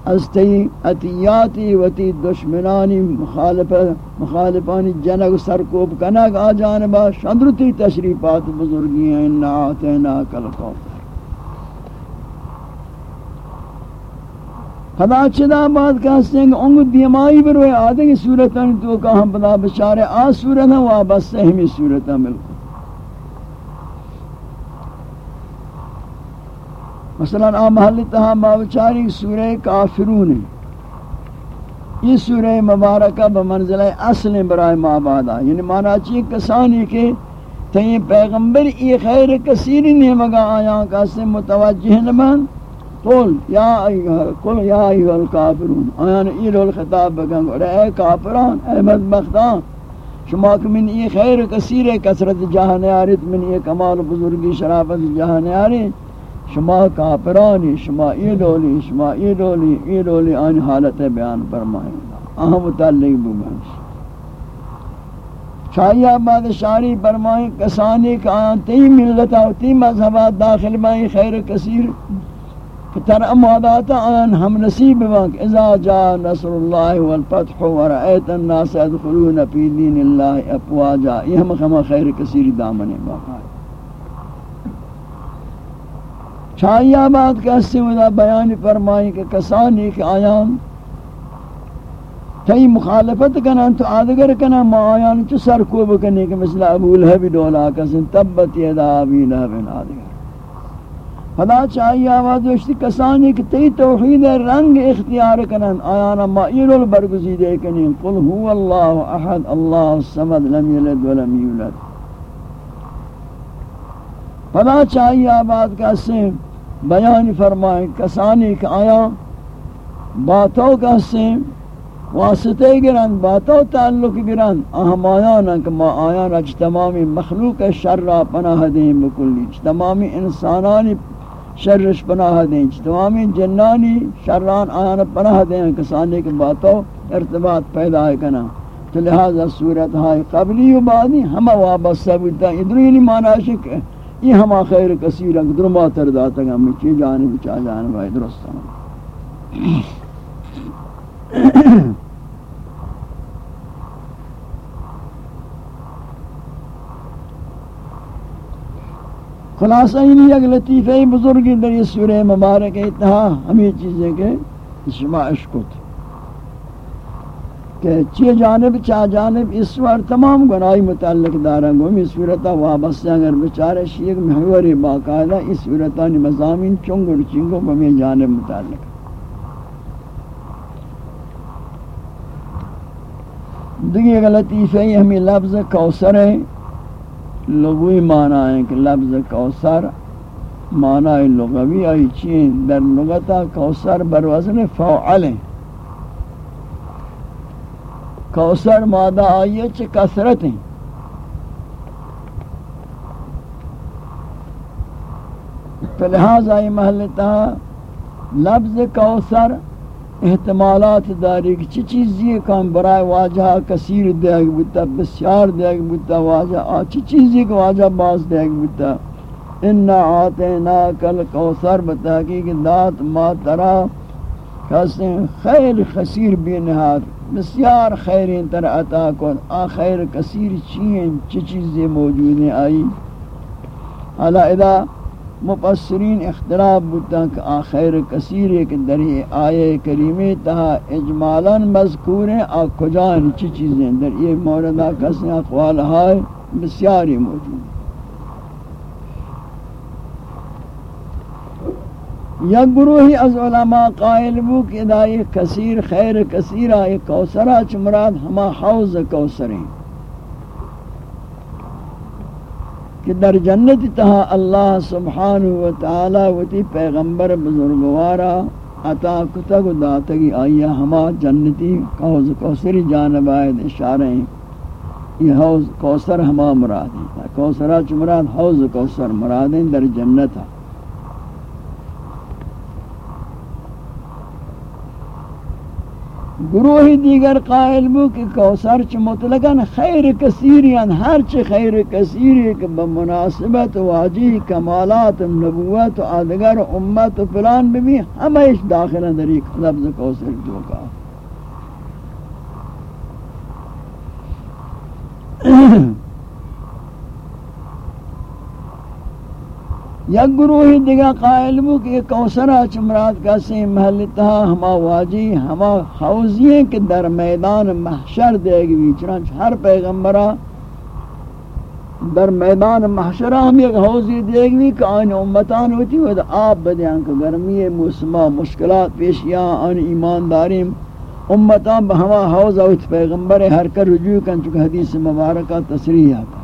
از تی اتیاتی و تی دشمنانی مخالف مخالفانی جنگ سرکوب کنگ آ جانبا شندرتی تشریفات بزرگی ہیں انہا آتینا کل کوثر خدا چدا بات کہتے ہیں کہ دیمائی بروئے آدھے کی صورتاں تو کہا ہم بلا بچارے آ صورت صورتاں وابستہ ہمیں صورتاں ملکو مثلا آ محل تہا ماوچاری سورہ کافرون ہے۔ یہ سورہ مبارکہ بمنزلہ اصل برائے مابادا یعنی مانا چی کسانی کے تین پیغمبر ای خیر کثیری نے مگا آیا کاسے متوجہ نمان قول یا ایوہ قل یا ایوہ الکافرون۔ آیا نے ای رول خطاب اے کافران، اے مدبختان شما کہ من ای خیر کثیر کثرت جہاں نیارت من ای کمال بزرگی، شرافت جہاں نیارت شما کافرانی، شما ایدولی شما ایدولی ایدولی، آن حالت بیان فرمائیں اہم متعلق بمانش چاہیے بعد شاری فرمائیں کسانی کا تی ملتا و تی مذہبات داخل بائیں خیر کثیر. تر اماداتا آن ہم نصیب بانک اذا جاء نصر اللہ والفتح ورأیت الناس ادخلون فی دین اللہ اپواجا یہ ہم خیر کثیر دامن باقا ہے چاہیے بات کہتے ہیں بیان فرمائی کہ کسانی کے آیان تئی مخالفت کنن تو آدگر کنن ما آیان چو سر کو بکنے کہ مثل ابو لہب دولا کسن تبت یدا ابی لہب آدگر فلا چاہیے آواز دوشتی کسانی کہ تی توحید رنگ اختیار کنن آیانا ما ایرول برگزیدے کنن قل هو اللہ احد، اللہ السمد لم یلد ولم یولد پدا چاہیے آباد کا سے بیان فرمائیں، کسانی کہ آیا، باتوں کا سے واسطے گرن باتوں تعلق گرن اہم آیانا کہ ما آیانا چھ تمامی مخلوق شر را پناہ دیں بکلی تمامی انسانانی شرش پناہ دیں چھ تمامی جنانی شران آیانا پناہ دیں، کسانی کہ باتوں ارتباط پیدا ہے کنا۔ تو لہذا صورت ہائی قبلی و بعدی ہمہ وابستہ بودتا ادھر نہیں مانا یہ ہما خیر کثیر ہے درما تر داتا گا میں چی جانب چاہ جانب ہے درست خلاصہ ہی نہیں ایک لطیفہ بزرگی در یہ سورہ مبارک اتہا ہمیں چیزیں کہ شما اشکت کہ چی جانب، چا جانب، اس وار تمام گناہی متعلق دارا گومی اس صورتہ وابستہ اگر بچارے شیخ محوری باقاعدہ اس صورتہ مضامین چنگر چنگو بمی جانب متعلق۔ دیگه لطیفه ہمیں لفظ کوثر ہے، لغوی معنی ہے کہ لفظ کوثر معنی لغوی آئی چین در لغتا کوثر بر وزن فعل ہے۔ کوثر مادہ آئیے چھ کثرت ہیں۔ تو لہذا یہ محلتا لفظ کوثر احتمالات داری کہ چی چیزی کام برای واجہ کثیر دیگ بودتا بسیار دیگ بودتا واجہ آ چی چیزی کہ واجہ باز دیگ بودتا انا آتینا کل کوثر بتحقیق دات ما ترا خیر خسیر بی نهاد بسیار خیرین تر عطا کن۔ آ خیر کثیر چین چی چیزی موجود ہیں آئی۔ حالا اذا مفسرین اختلاف بودتا کہ آخر کثیر ایک دری آئے کریمی تہا اجمالا مذکور ہیں، آ کجان چی چیزیں در یہ موردہ کسی اقوال ہائے بسیاری موجود یا گروہی از علماء قائل بو کہ دائی کثیر خیر کثیر آئے کوسرہ چمراد ہما حوض کوسریں کہ در جنت تہا اللہ سبحانہ و تعالی پیغمبر بزرگوارا عطا کتگ داتگی آیا ہما جنتی حوض کوثری جانب آئید اشارہ ہیں۔ یہ حوض کوثر ہما مراد ہیں۔ کوثرہ چمراد حوض کوثر مراد ہیں در جنت۔ ہے گروہ دیگر قائل بو کہ کوثر چ مطلقاً خیر کثیریان ہر چ خیر کثیری کہ بمناسبت واجی کمالات، نبوت و آدگر، امت و فلان بھی ہمیش اس داخلہ در ایک لفظ کوثر جو کا Mm-hmm. یک گروہ دیگا قائل بو کہ کوثرہ چمرات کا سے محلتہ ہما واجی، ہما حوضی کے در میدان محشر دے گی چنانچہ ہر پیغمبرہ در میدان محشرہ ہم یک حوضی دے گی کہ آن امتان ہوتی وہ آپ بدیاں کہ گرمی موسمہ مشکلات پیشیاں آن ایمانداری امتان بہما حوض ہوتی پیغمبر ہر کر رجوع کن چکہ حدیث مبارکہ تصریح آتا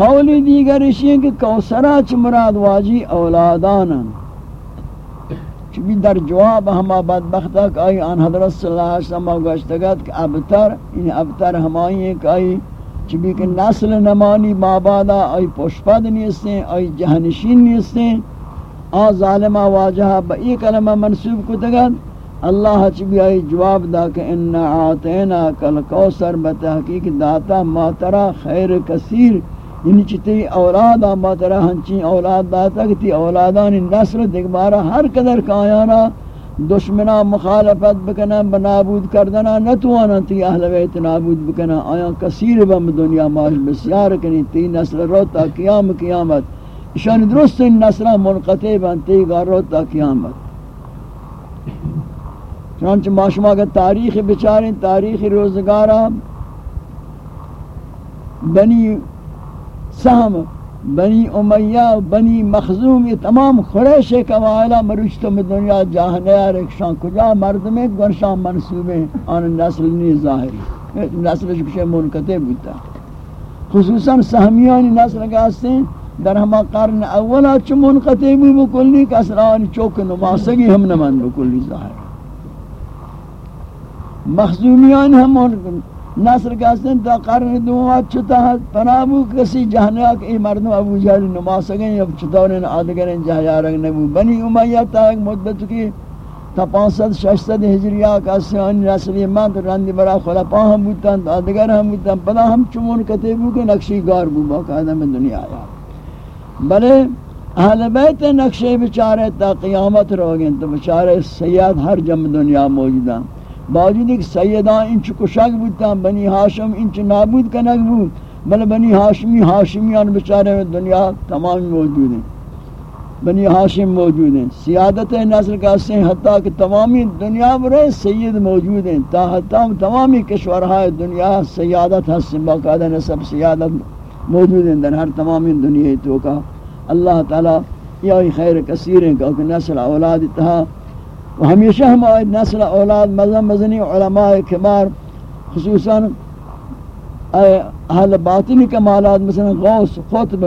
قولی دیگر اشیاء کہ کوسرہ چھ مراد واجی اولادانا چبی در جواب ہما بدبختہ کہ آئی آن حضرت صلی اللہ علیہ وسلم گوشتگت کہ ابتر یعنی ابتر ہمائی ہیں کہ آئی چبی کہ نسل نمانی مابادا آئی پشپد نیستیں، آئی جہنشین نیستیں۔ آن ظالمہ واجہا با ای کلمہ منصوب کتگت اللہ چبی آئی جواب دا کہ انا آتینا کل کوسر بتحقیق داتا ماترا خیر کثیر۔ یعنی چتی اولاد آما ترہ ہنچی اولاد داتا کہ تی اولادان نسل دکبارا ہر قدر کایانا دشمنا مخالفت بکنا، بنابود کردنا، نتوانا تی اہل بیت نابود بکنا۔ آیا کثیر بم دنیا ماش بسیار کنی تی نسل رو تا قیام قیامت۔ اشان درست ان نسل منقطع بن تی گار رو تا قیامت۔ چنانچہ ماشما کا تاریخ بچاریں تاریخ روزگارا، بنی سہم بنی امیہ، بنی مخزوم، یہ تمام خریش ایک اوائلہ قبائلہ مروشتم دنیا جاہنے رکشان کجا مرد میں گنشان منصوبیں آن نسل نی ظاہری نسلش بشه منقطع بودتا خصوصا سهمیانی نسل که هستین در همه قرن اولا چه منقطع بود بکلی که اصلا چوک نماسگی هم نمند بکلی ظاهر مخزومیان ہم هم نصر کا سن تا قرن دوم چتا پنابو کسی جہنیا کہ مردم ابو جہل نماز گئے اب چتورن آدگرن جہیا رنگ نبو۔ بنی امیہ تا ایک مدت کی تا پانسد ششتد ہجریہ کا سن نسلی مند رندی برا خلپا ہم بودتن، آدگر ہم بودتن پدا ہم چمون کتبو کہ نقشی گار بو باقاعدہ میں دنیا آیا۔ بلے اہل بیت نقشے بچارے تا قیامت رو گئے تو بچارے سید ہر جم دنیا موجودہ باوجود ایک سیدان انچ کشک بودتا، بنی ہاشم انچ نابود کنک بود۔ بل بنی ہاشمی، ہاشمیان بچارے دنیا تمام موجود ہیں۔ بنی ہاشم موجود ہیں۔ سیادت نسل کا سے حتیٰ کہ تمامی دنیا برے سید موجود ہیں۔ تا حتیٰ تمامی کشورہا دنیا سیادت حسن باقاعدہ نصب سیادت موجود ہیں۔ در ہر تمامی دنیا تو کا اللہ تعالی یہ خیر کثیر ہیں کہ نسل اولاد تہا و ہمیشہ ہم نسل اولاد مذہب مزنی علماء کبار خصوصا اہل باطنی کمالات، مثلا غوث خطب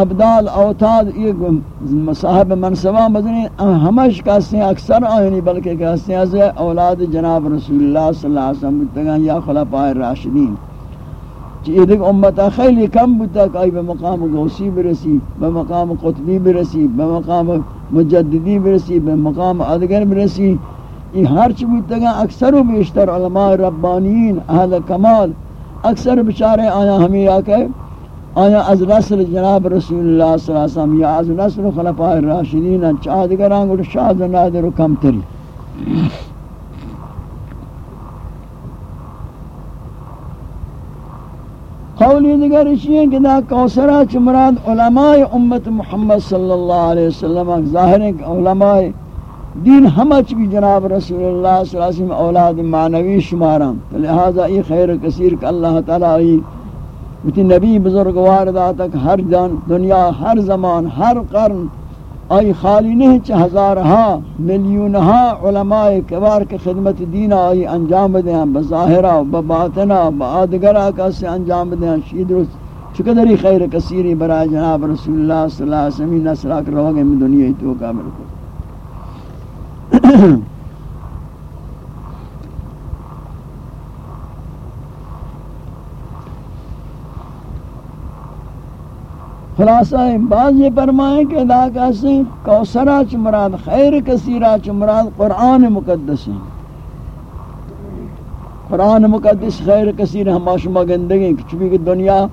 ابدال، اوتاد، یہ صاحب منصبہ مزنی ہمش کہتے ہیں، اکثر آئینی بلکہ کہتے ہیں اولاد جناب رسول اللہ صلی اللہ علیہ وسلم یا خلفاء راشدین یہ دیکھ امتا خیلی کم بودتا کہ آئی بمقام غوثی برسی بمقام قطبی برسی بمقام مجددی برسی بمقام ادگر برسی۔ یہ ہر چی بودتا کہ اکثر و بیشتر علماء ربانیین، اہل کمال، اکثر بچارے آیا ہمیں یا آکے آیا از نسل جناب رسول اللہ صلی اللہ علیہ وسلم یا از نسل خلفاء الراشدین چاہ چاہدگران گوڑ شاد و نادر و کم تری قولی دیگر اسی ہیں کہ دا کوسرہ چمراد علماء امت محمد صلی اللہ علیہ وسلم ظاہر ہے کہ علماء دین ہمچ بھی جناب رسول اللہ صلی اللہ علیہ وسلم اولاد معنوی شمارا لہذا یہ خیر کثیر کہ اللہ تعالی آئی وتی نبی بزرگوار دا تک ہر جان دنیا ہر زمان ہر قرن آئی خالی نہیں چھ ہزارہا ملیونہا علماء کبار کے خدمت دین آئی انجام دیں ہاں، بظاہرہ بباطنہ بآدگرہ کسے انجام دیں ہاں، شید رس چقدری خیر کثیری برای جناب رسول اللہ صلی اللہ علیہ وسلم نسرہ کر رہا گئے میں دنیا ہی تو کامل خلاصہ بعض یہ فرمائیں کہ ادا کسی کوسرہ چمراد خیر کثیرہ چمراد قرآن مقدس ہیں۔ قرآن مقدس خیر، کثیر، ہم آشما گندگی چونکہ کہ دنیا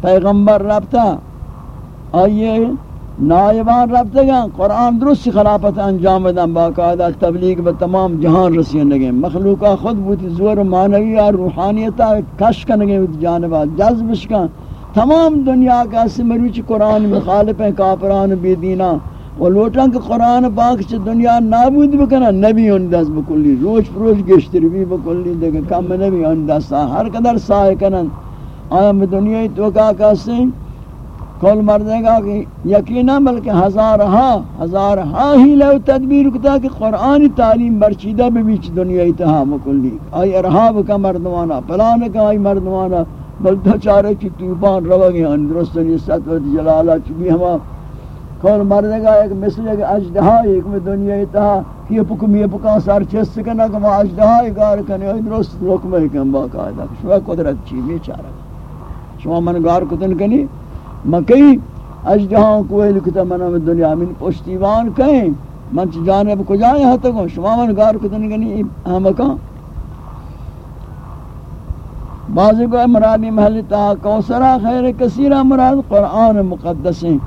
پیغمبر ربتا آئیے نائبان ربتا گا، قرآن درست خلافت انجام دن، باقاعدہ تبلیغ با تمام جہان رسین لگے مخلوقہ خود بوتی زور معنوی اور روحانیتا کشکنگے جانبات جذبش کا تمام دنیا کا سمروچ قرآن مخالف ہیں، کافران بی دینا و لوٹاں کہ قرآن پاک چھ دنیا نابود بکنا نبی انداز بکلی، روش پروش گشتر بھی بکلی دیکھ کم نبی انداز سا، ہر قدر سائے کنن۔ آیا میں دنیا توقع کہتے ہیں کول مردے گا کہ یقینا بلکہ ہزار ہاں ہزار ہاں ہی لے تدبیر کتا کہ قرآن تعلیم برچیدہ بھی بیچ دنیا اتہا مکلی آئی ارحاب کا مردوانا پلان کا آئی مردوانا بلتا چارے کی طوفان روا گیا درست نہیں جی ستوت جلالہ چبی ہما کون مردے گا، ایک مثل ایک اجدہا، ایک میں دنیا اتہا یہ پکم یہ پکا سار چس سکنا کہ ما اجدہا گار کنے۔ درست رکم ہے کن باقاعدہ شما قدرت چی، میں چارہ۔ شما من گار کتن کنی من کئی اجدہا کوئی لکتا من دنیا من پشتیوان کہیں۔ من چی جانب کجائیں ہتا کن شما من گار کتن کنی ہم کان بعضی کو مرادی محل تا کوسرہ خیر کثیرہ مراد قرآن مقدس ہیں۔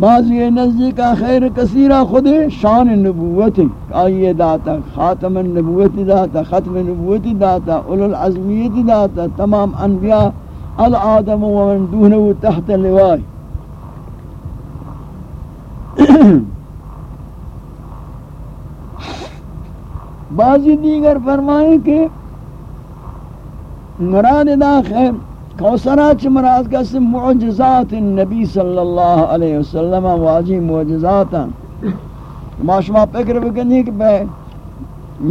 بعضی نزدیک خیر کثیرہ خود شان نبوت آئیے داتا، خاتم النبوت داتا، ختم نبوت داتا اولو العظمیت داتا، تمام انبیاء الادم ومن دونه تحت لوائی۔ بعضی دیگر فرمائیں کہ مراد دا خیر کوسرہ چھ مراد کا سے معجزات النبی صلی اللہ علیہ وسلم واجی معجزات ما شما فکر بکنی کہ بے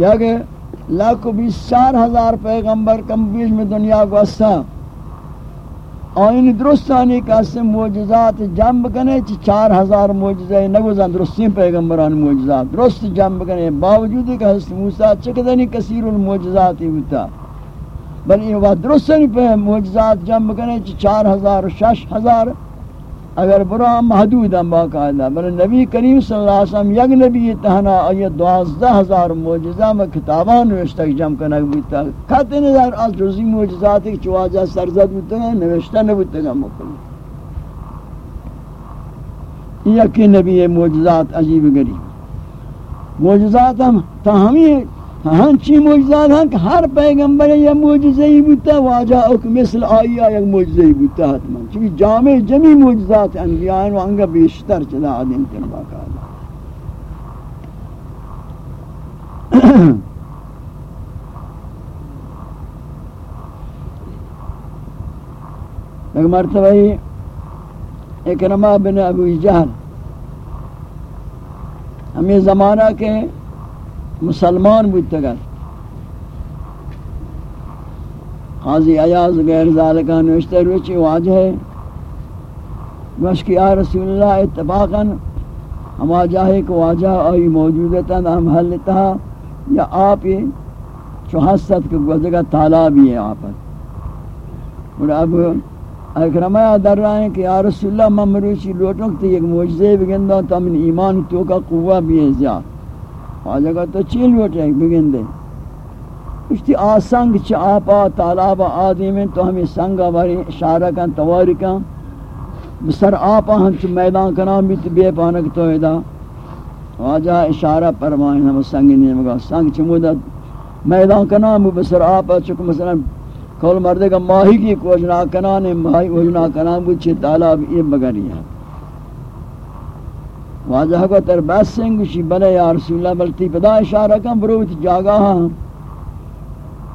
یا کہ لاکھ بیس چار ہزار پیغمبر کم بیش میں دنیا کو اسا آئین درستانی کا سے موجزات جنب کنے چی چار ہزار موجزہ نگوزن درستین پیغمبران موجزات درست جنب کنے باوجود کہ حضرت موسیٰ چکدنی کثیر الموجزاتی ہوتا۔ بل یہ بات درستانی پہ موجزات جنب کنے چی چار ہزار شش ہزار اگر برا محدود ہم باقاعدہ بل نبی کریم صلی اللہ علیہ وسلم یک نبی تہنا آیت دوازدہ ہزار موجزہ میں کتابان نوشتہ جمع کنک بودتا۔ کھتے نظر از جزی موجزات ایک چواجہ سرزد بودتا گا نوشتہ نبودتا گا مکلی یکی نبی موجزات عجیب گریب موجزات ہم تاہمی ہنچی معجزات ہیں کہ ہر پیغمبر یہ معجزہی بودتا واجہ اوک مثل آئی آئی ایک معجزہی بودتا حتما، چونکہ جامع جمی معجزات انبیاء ہیں وہاں بیشتر چلا آدم کر باقا ایک مرتبہ ہی اکرمہ بن ابو جہل ہمیں زمانہ کے مسلمان بودتگر قاضی عیاض غیر ذالکہ نوشتہ روچی واجہ ہے. مشکی آ رسول اللہ اتفاقا ہما جاہے کو واجہ آئی موجودتا ہم حلتا یا آپ یہ چو حسد کے گزگا تالابی ہے آپ اور اب اکرمہ در رہا ہے کہ یا رسول اللہ میں لوٹوں کہ ایک موجزے بگندہ تو من ایمان تو کا قوہ بھی ہے زیادہ آجا کا تو چیل بیٹھے بگن دے۔ اشتی آسنگ چا آپا تالاب آدی میں تو ہمیں سنگا باری اشارہ کن، تواری کن۔ بسر آپا ہم چو میدان کنام بیت بے پانک تو ادا آجا اشارہ پرمائیں ہم سنگ نہیں مگا سنگ چمودہ میدان کنام بسر آپا چکو مثلا کول مردے کا ماہی کی کوجنا کنانے ماہی کوجنا کنام بود چھ تالاب یہ بگری واجہ کو تر بس سنگ شی بلے یا رسول اللہ بلتی پدا اشارہ کم بروت جاگا ہاں۔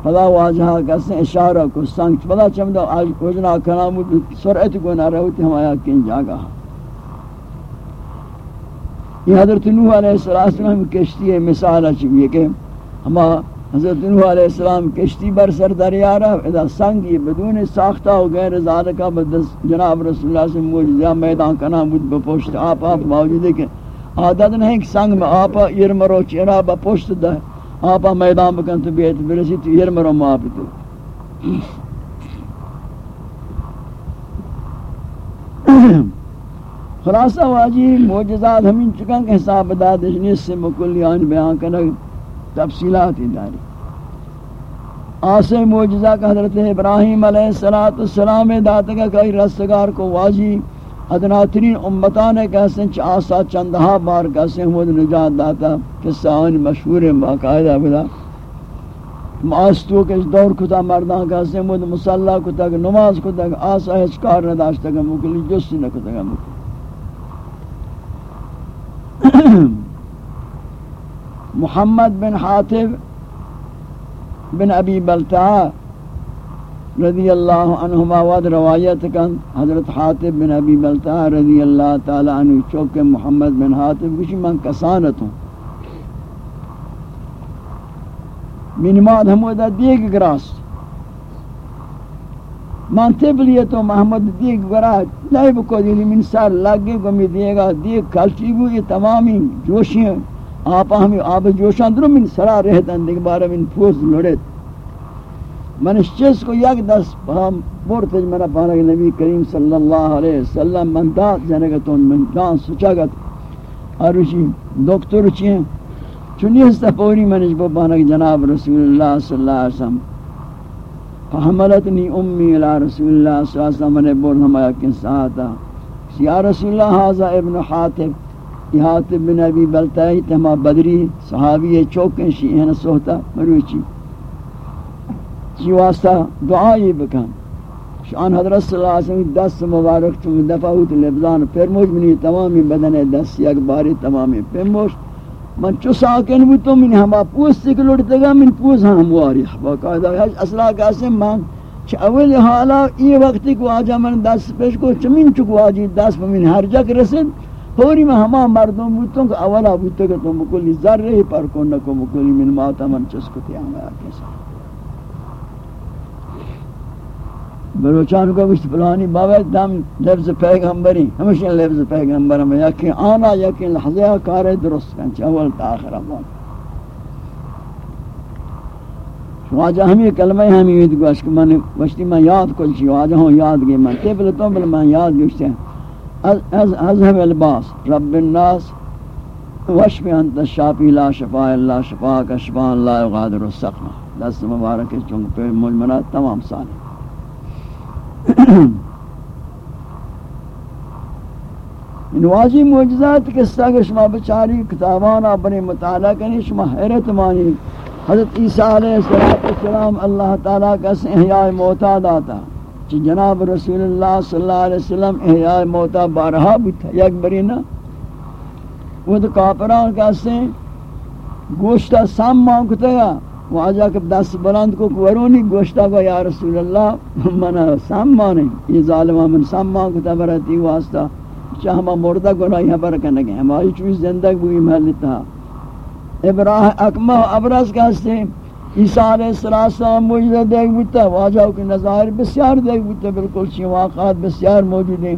پدا واجہ کسے اشارہ کو سنگ، پدا چمدا آج کوجنا کنام سرعت کو نہ رہوتی ہم آیا کن جاگا۔ یہ حضرت نوح علیہ السلام کشتی ہے، مثال اچھی کہ ہما حضرت نوح علیہ السلام کشتی بر سر دریا رہا، اذا سنگی بدون ساختہ و غیر ذالکہ بدس جناب رسول اللہ سے موجزہ میدان کنا بود بپوشت، آپ آپ موجود ہے کہ عادت نہیں کہ سنگ میں آپا ایر مرو، چیرا بپوشت دا آپا میدان بکن تو بیت برسی تو ایر مرو ماپ تو۔ خلاصہ واجی موجزات ہمیں چکن کہ حساب دادشنیس سے مکلیان بیان کرنے۔ تفصیلات داری۔ آسے موجزہ کا حضرت ابراہیم علیہ السلام داتا کا کئی رستگار کو واجی ادناترین امتان ہے کہتے ہیں آسا چندہا بار کہتے ہیں وہ نجات داتا، قصہ آن مشہور ہے باقاعدہ بدا ماستو کے دور کتا مردان کہتے ہیں وہ مسلح کتا نماز کتا آسا ہچکار نداشتا کہ مکلی جسی نکتا کہ مکلی۔ محمد بن حاطب بن ابی بلتع رضی اللہ عنہما ود روایت کن، حضرت حاطب بن ابی بلتع رضی اللہ تعالی عنہ چوک محمد بن حاطب کچھ من کسانت ہوں منماد ہمودہ دیگ گراس۔ من تبلیتو محمد دیگ گراس نہیں بکو دیلی من سار لگے گو، می دیگا دیگ کلچی بو یہ تمامی جوشی آپا ہمیں آب جوشان درو من سرا رہتا دیکھ بارا من پوز لڑت۔ من اس چیز کو یک دس بہم بورتج منا پانک نبی کریم صلی اللہ علیہ وسلم من دات جنگتون من دان سچاگت۔ اروشی دکتر چیئے۔ چونی ہستا پوری منش با پانک جناب رسول اللہ صلی اللہ علیہ وسلم۔ فحملتنی امی الى رسول اللہ صلی اللہ علیہ وسلم، من بول ہمایا کن ساعتا۔ یا رسول اللہ، حاضر ابن حاتب حاتب بن ابی بلتائی تما بدری، صحابی چوکن شیئن سوتا مروچی۔ چی واسطہ دعائی بکن۔ شان حضرت صلی اللہ علیہ وسلم دست مبارک چون دفع ہوت لبزان پرموش منی تمامی بدن دست یک باری تمامی پرموش من چو ساکن بھی تو من ہما پوست کے لڑتے گا من پوست ہم واری۔ باقاعدہ اصلا کاسم من چھ اول حالا ای وقتی کو آجا من دست پیش کو چمین چکو آجی دست من ہر جک رسد فوری میں ہما مردوں بوتوں کہ اولا بوتے کہ تم بکلی ذرہ ہی پر کن نکو بکلی من ماتا من چسکتی آمیا کیسا بلوچان کو گوشت فلانی بابا دم لفظ پیغمبری، ہمیشہ لفظ پیغمبر ہمیں یقین آنا یقین لحظہ کار درست کن چا اول تا آخر اللہ واجہ ہمیں کلمہ ہمیں یہ گوشت کہ میں گوشتی میں یاد کل چی، واجہ ہوں یاد گئی میں تیبل تو بل میں یاد گوشتے ہیں از اذهب الباس رب الناس وشف انت الشافی لا شفاء اللہ شفاء کا شفاء اللہ غادر السقم دست مبارک چونکہ پہ مجمنات تمام سالی نوازی معجزات قصہ کہ شما بچاری کتابان اپنے مطالعہ کریں، شما حیرت مانی حضرت عیسیٰ علیہ السلام اللہ تعالیٰ کا سے احیاء موتا داتا۔ چی جناب رسول اللہ صلی اللہ علیہ وسلم احیاء موتا بارہا بھی تھا، یک بری نا وہ تو کافران کا سے گوشتا سام مانگتا گا واجہ کہ دست بلند کو ورونی گوشتا کو یا رسول اللہ منا سامان یہ ظالمہ من سامان کو تبرتی واسطہ۔ چاہ ہما مردہ کو رہی پر کنگے ہماری چوز زندگ بھی محل تھا۔ ابراہ اکمہ ابرز کہستے عیسیٰ علیہ السلام موجودہ دیکھ بودتا واجہ کی نظائر بسیار دیکھ بودتا بالکل چی واقعات بسیار موجود ہیں۔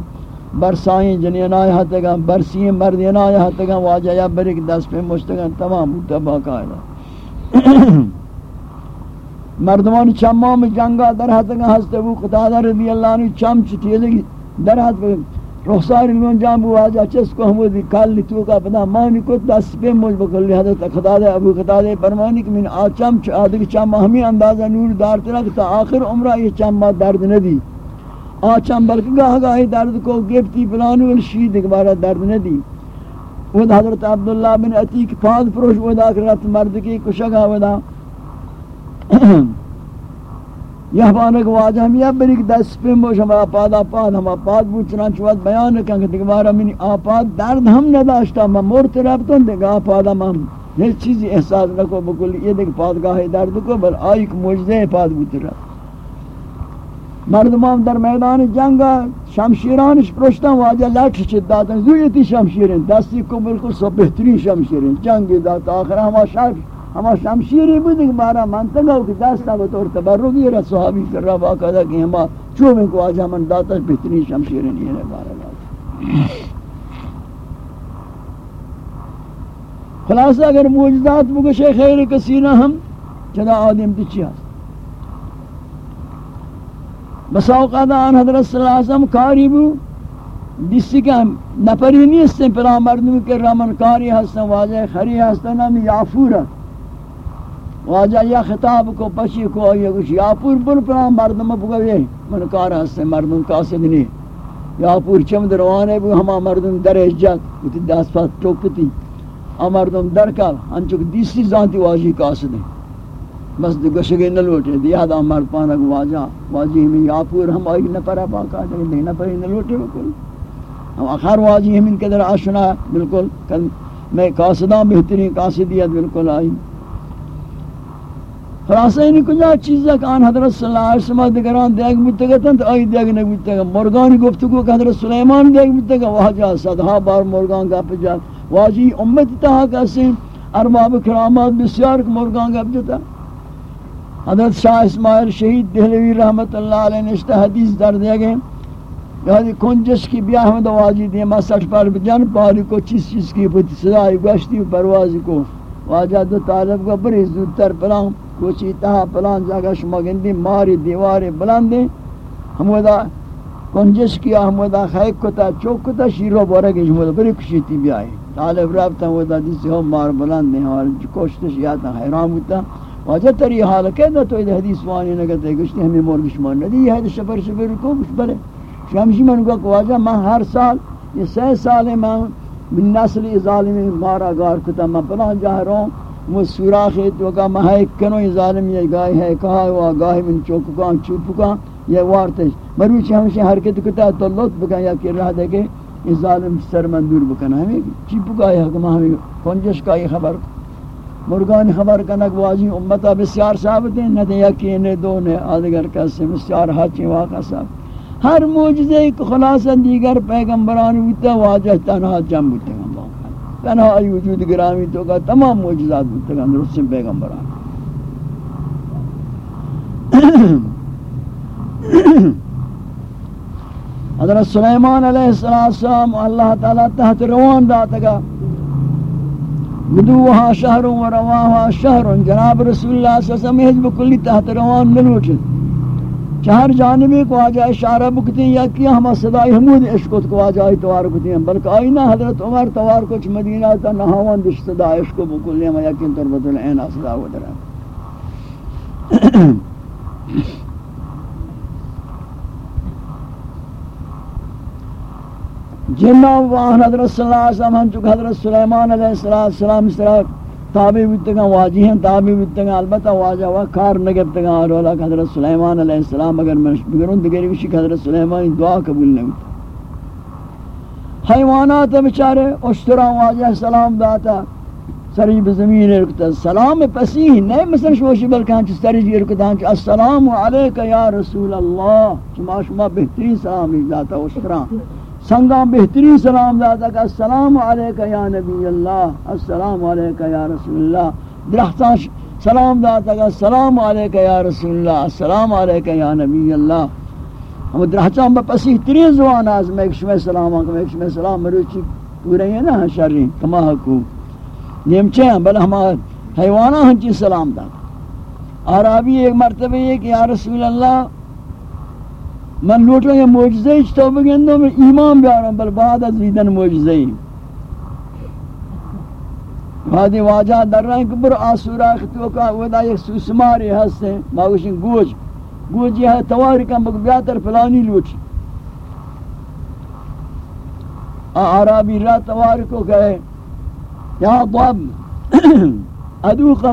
برسائیں جنین آئے ہاتھ گا برسیں مردین آئے ہاتھ گا واجہ یا برک دست پہ مشتگن تمام بودتا باقاعدہ۔ مردمان چمام جنگا در حد کا ہستے وہ قطادہ رضی اللہ عنہ چم چٹی لگی در حد رخسار لون جام بو آجا چس کو ہمو دی کال تو کا پتہ مانی کو دس پہ مجھ بکل حضرت قطادہ ابو قطادہ فرمانی کہ من آ چم چاد کی چم ہمیں اندازہ نور دار ترا کہ آخر عمرہ یہ چم ما درد نہ دی۔ آ بلکہ گاہ گاہ درد کو گفتی فلان ول شید دوبارہ درد نہ دی۔ وہ حضرت عبداللہ بن عتیق فاد فروش وہ دا کرت مرد کی کشگا ودا یہ پانک واجہ ہم یہ بری دست پہ موش ہم آپاد آپاد ہم آپاد بود چنانچہ وقت بیان کن کہ دیکھ منی آپاد درد ہم نداشتا میں مورت ربتن دیکھ آپاد ہم یہ چیزی احساس نکو بکل یہ دیکھ پادگاہ درد کو بل آئی کہ موجزے پاد بود رب مردمان در میدان جنگا شمشیرانش پرشتن واجہ لٹ چید داتن زویتی شمشیرین، دستی کو بالکل سب بہترین شمشیرین. جنگی دات آخر ہما شمشیر ہما شمشیری بود کہ مارا منطقہ کہ دستا بطور تبرگی رہا صحابی کر رہا باقا کہ ہما چوبیں کو آجا من داتا بہترین شمشیری نہیں ہے بارا لازم خلاصہ اگر موجزات بکشے خیر کسی نہ ہم چدا آدم تچی ہست بس اوقات آن حضرت صلی اللہ علیہ وسلم کاری بو، دیسی کہ نپری نیستیں پلا مردمی کے رامن کاری ہستن واجہ خری ہستن ہم یافورت واجہ یا خطاب کو پشی کو یہ کچھ یا پور بل پرا مردم بگوے من کار ہستے مردم قاصد نہیں۔ یا پور چم دروانے بھی ہما مردم در عجت اتی دست پات ٹوکتی مردم در کل انچک دیسی ذاتی واجی قاصد ہیں۔ بس دو گشگے نہ لوٹے۔ دیا دا مرد پانک واجہ۔ واجی ہمیں یا پور ہم آئی نہ پرا باقا دے۔ نہ پری نہ لوٹے بکل۔ ہم آخر واجی ہمیں قدر آشنا بالکل میں قاصدان بہترین قاصدیت بالکل آئی۔ خلاصہ این کجا چیزا کہ آن حضرت صلی اللہ علیہ وسلم دیگران دیگ بودتگتن تو آئی دیگ نگ نبودتگا مرگانی گفتگو کہ حضرت سلیمان دیگ بودتگا واجہ صدہا بار مرگان گا پجا واجی امت تہا کسی ارباب کرامات بسیار کہ مرگان گا پجتا حضرت شاہ اسماعیل شہید دہلوی رحمت اللہ علیہ نشتہ حدیث در دیا گئے۔ یعنی کنجش کی بیاہ میں دو واجی دیئے میں سٹھ پر بجان پاری کو چیز چیز کی پتی صدای گوشتی پروازی کو۔ واجہ دو طالب کو بری زودتر پلان۔ کوچی تہا پلان جگہ شما گندی ماری دیواری بلندی، ہمودا کنجش کیا، ہمودا خیق کتا، چوک کتا شیرو بورا گئی ہمودا بری کشیتی بھی آئی طالب رابطہ ہمودا دیسی ہم مار بلندی ہمارا کوشتش یاتا حیران ہوتا۔ واجہ تری حال کہتا تو یہ حدیث وانی نگتا ہے گشتی، ہمیں مور گشمان ندی، یہ حدیث شفر شفر کو کچھ بلے۔ شمشی من کو واجہ، میں ہر سال، یہ سی سال میں من نسل ظالمی مارا گار کتا، میں پلان جاہ رہا ہوں۔ وہ سوراخ ہے تو کا مہائک کنو یہ ظالم یہ گائے ہے کہا وہ گاہ من چوک کا چوپ کا یہ وارتش۔ مروچ ہمشہ حرکت کتا تو لطف بکا یا کہ رہ دے کہ یہ ظالم سر من دور بکنا ہمیں چوپ کا یہ حکمہ ہمیں کنجش کا یہ خبر۔ مرگان خبر کنک واجی امتا بسیار ثابت ہیں، نہ دے یکی نے دو نے آدگر کسی بسیار حاچی واقع صاحب۔ ہر معجزے ایک خلاصہ دیگر پیغمبران ہوتا، واجہ تنہا جم ہوتا۔ گا تنہا ای وجود گرامی تو کا تمام معجزات ہوتا گا درست پیغمبران حضرت سلیمان علیہ السلام اللہ تعالی تحت روان داتا گا۔ بدوها شهر ورواها شهر جناب رسول اللہ صلی اللہ علیہ وسلم حزب کلی تحت روان ملوچن چہر جانبی کو آجا اشارہ بکتی یا کیا ہما صدای حمود عشقت کو آجا توار کتی ہیں، بلکہ آئینا حضرت عمر توار کچھ مدینہ تا نہاوان دش صدا عشق بکلی ہم یقین تربت العین صدا ہو درہ جنہ وان حضرت صلی اللہ علیہ وسلم، ہم چکہ حضرت سلیمان علیہ السلام اس طرح تابع بیتگاں واجی ہیں، تابع بیتگاں البتہ واجہ ہوا کار نگبتگاں اور اولا کہ حضرت سلیمان علیہ السلام اگر میں بگرون دگری وشی حضرت سلیمان دعا قبول نہیں حیوانات بچارے اشترا واجہ سلام داتا، سری بزمین رکتا، سلام پسیح نہیں مثلا شوشی بلکہ ہنچ سری جی رکتا، ہنچ السلام علیکہ یا رسول اللہ، شما شما بہترین سلام داتا، اشترا۔ سنگا بہترین سلام داتا کہ السلام علیکہ یا نبی اللہ، السلام علیکہ یا رسول اللہ۔ درختان سلام داتا کہ السلام علیکہ یا رسول اللہ، السلام علیکہ یا نبی اللہ۔ ہم درختان بپسی ترین زوان آز، میں ایک شمی سلام آنکہ میں ایک شمی سلام مروچی پورے ہیں نا شرین، کما حقو نیمچے ہیں؟ بل ہمارے حیوانہ ہنچی سلام داتا عرابی ایک مرتبہ یہ کہ یا رسول اللہ من لوٹوں یہ معجزہ ہی تو بگندوں میں ایمان بیارم، بل بعد از دیدن معجزہ ہی. وادی واجہ در رہا ہے کہ بر آسورا خطو کا ودا یک سوسماری ہستے ماگوشن گوج. گوج یہ ہے تواری کم بک بیاتر فلانی لوٹ. عربی را تواری کو کہے، یا ضب ادوک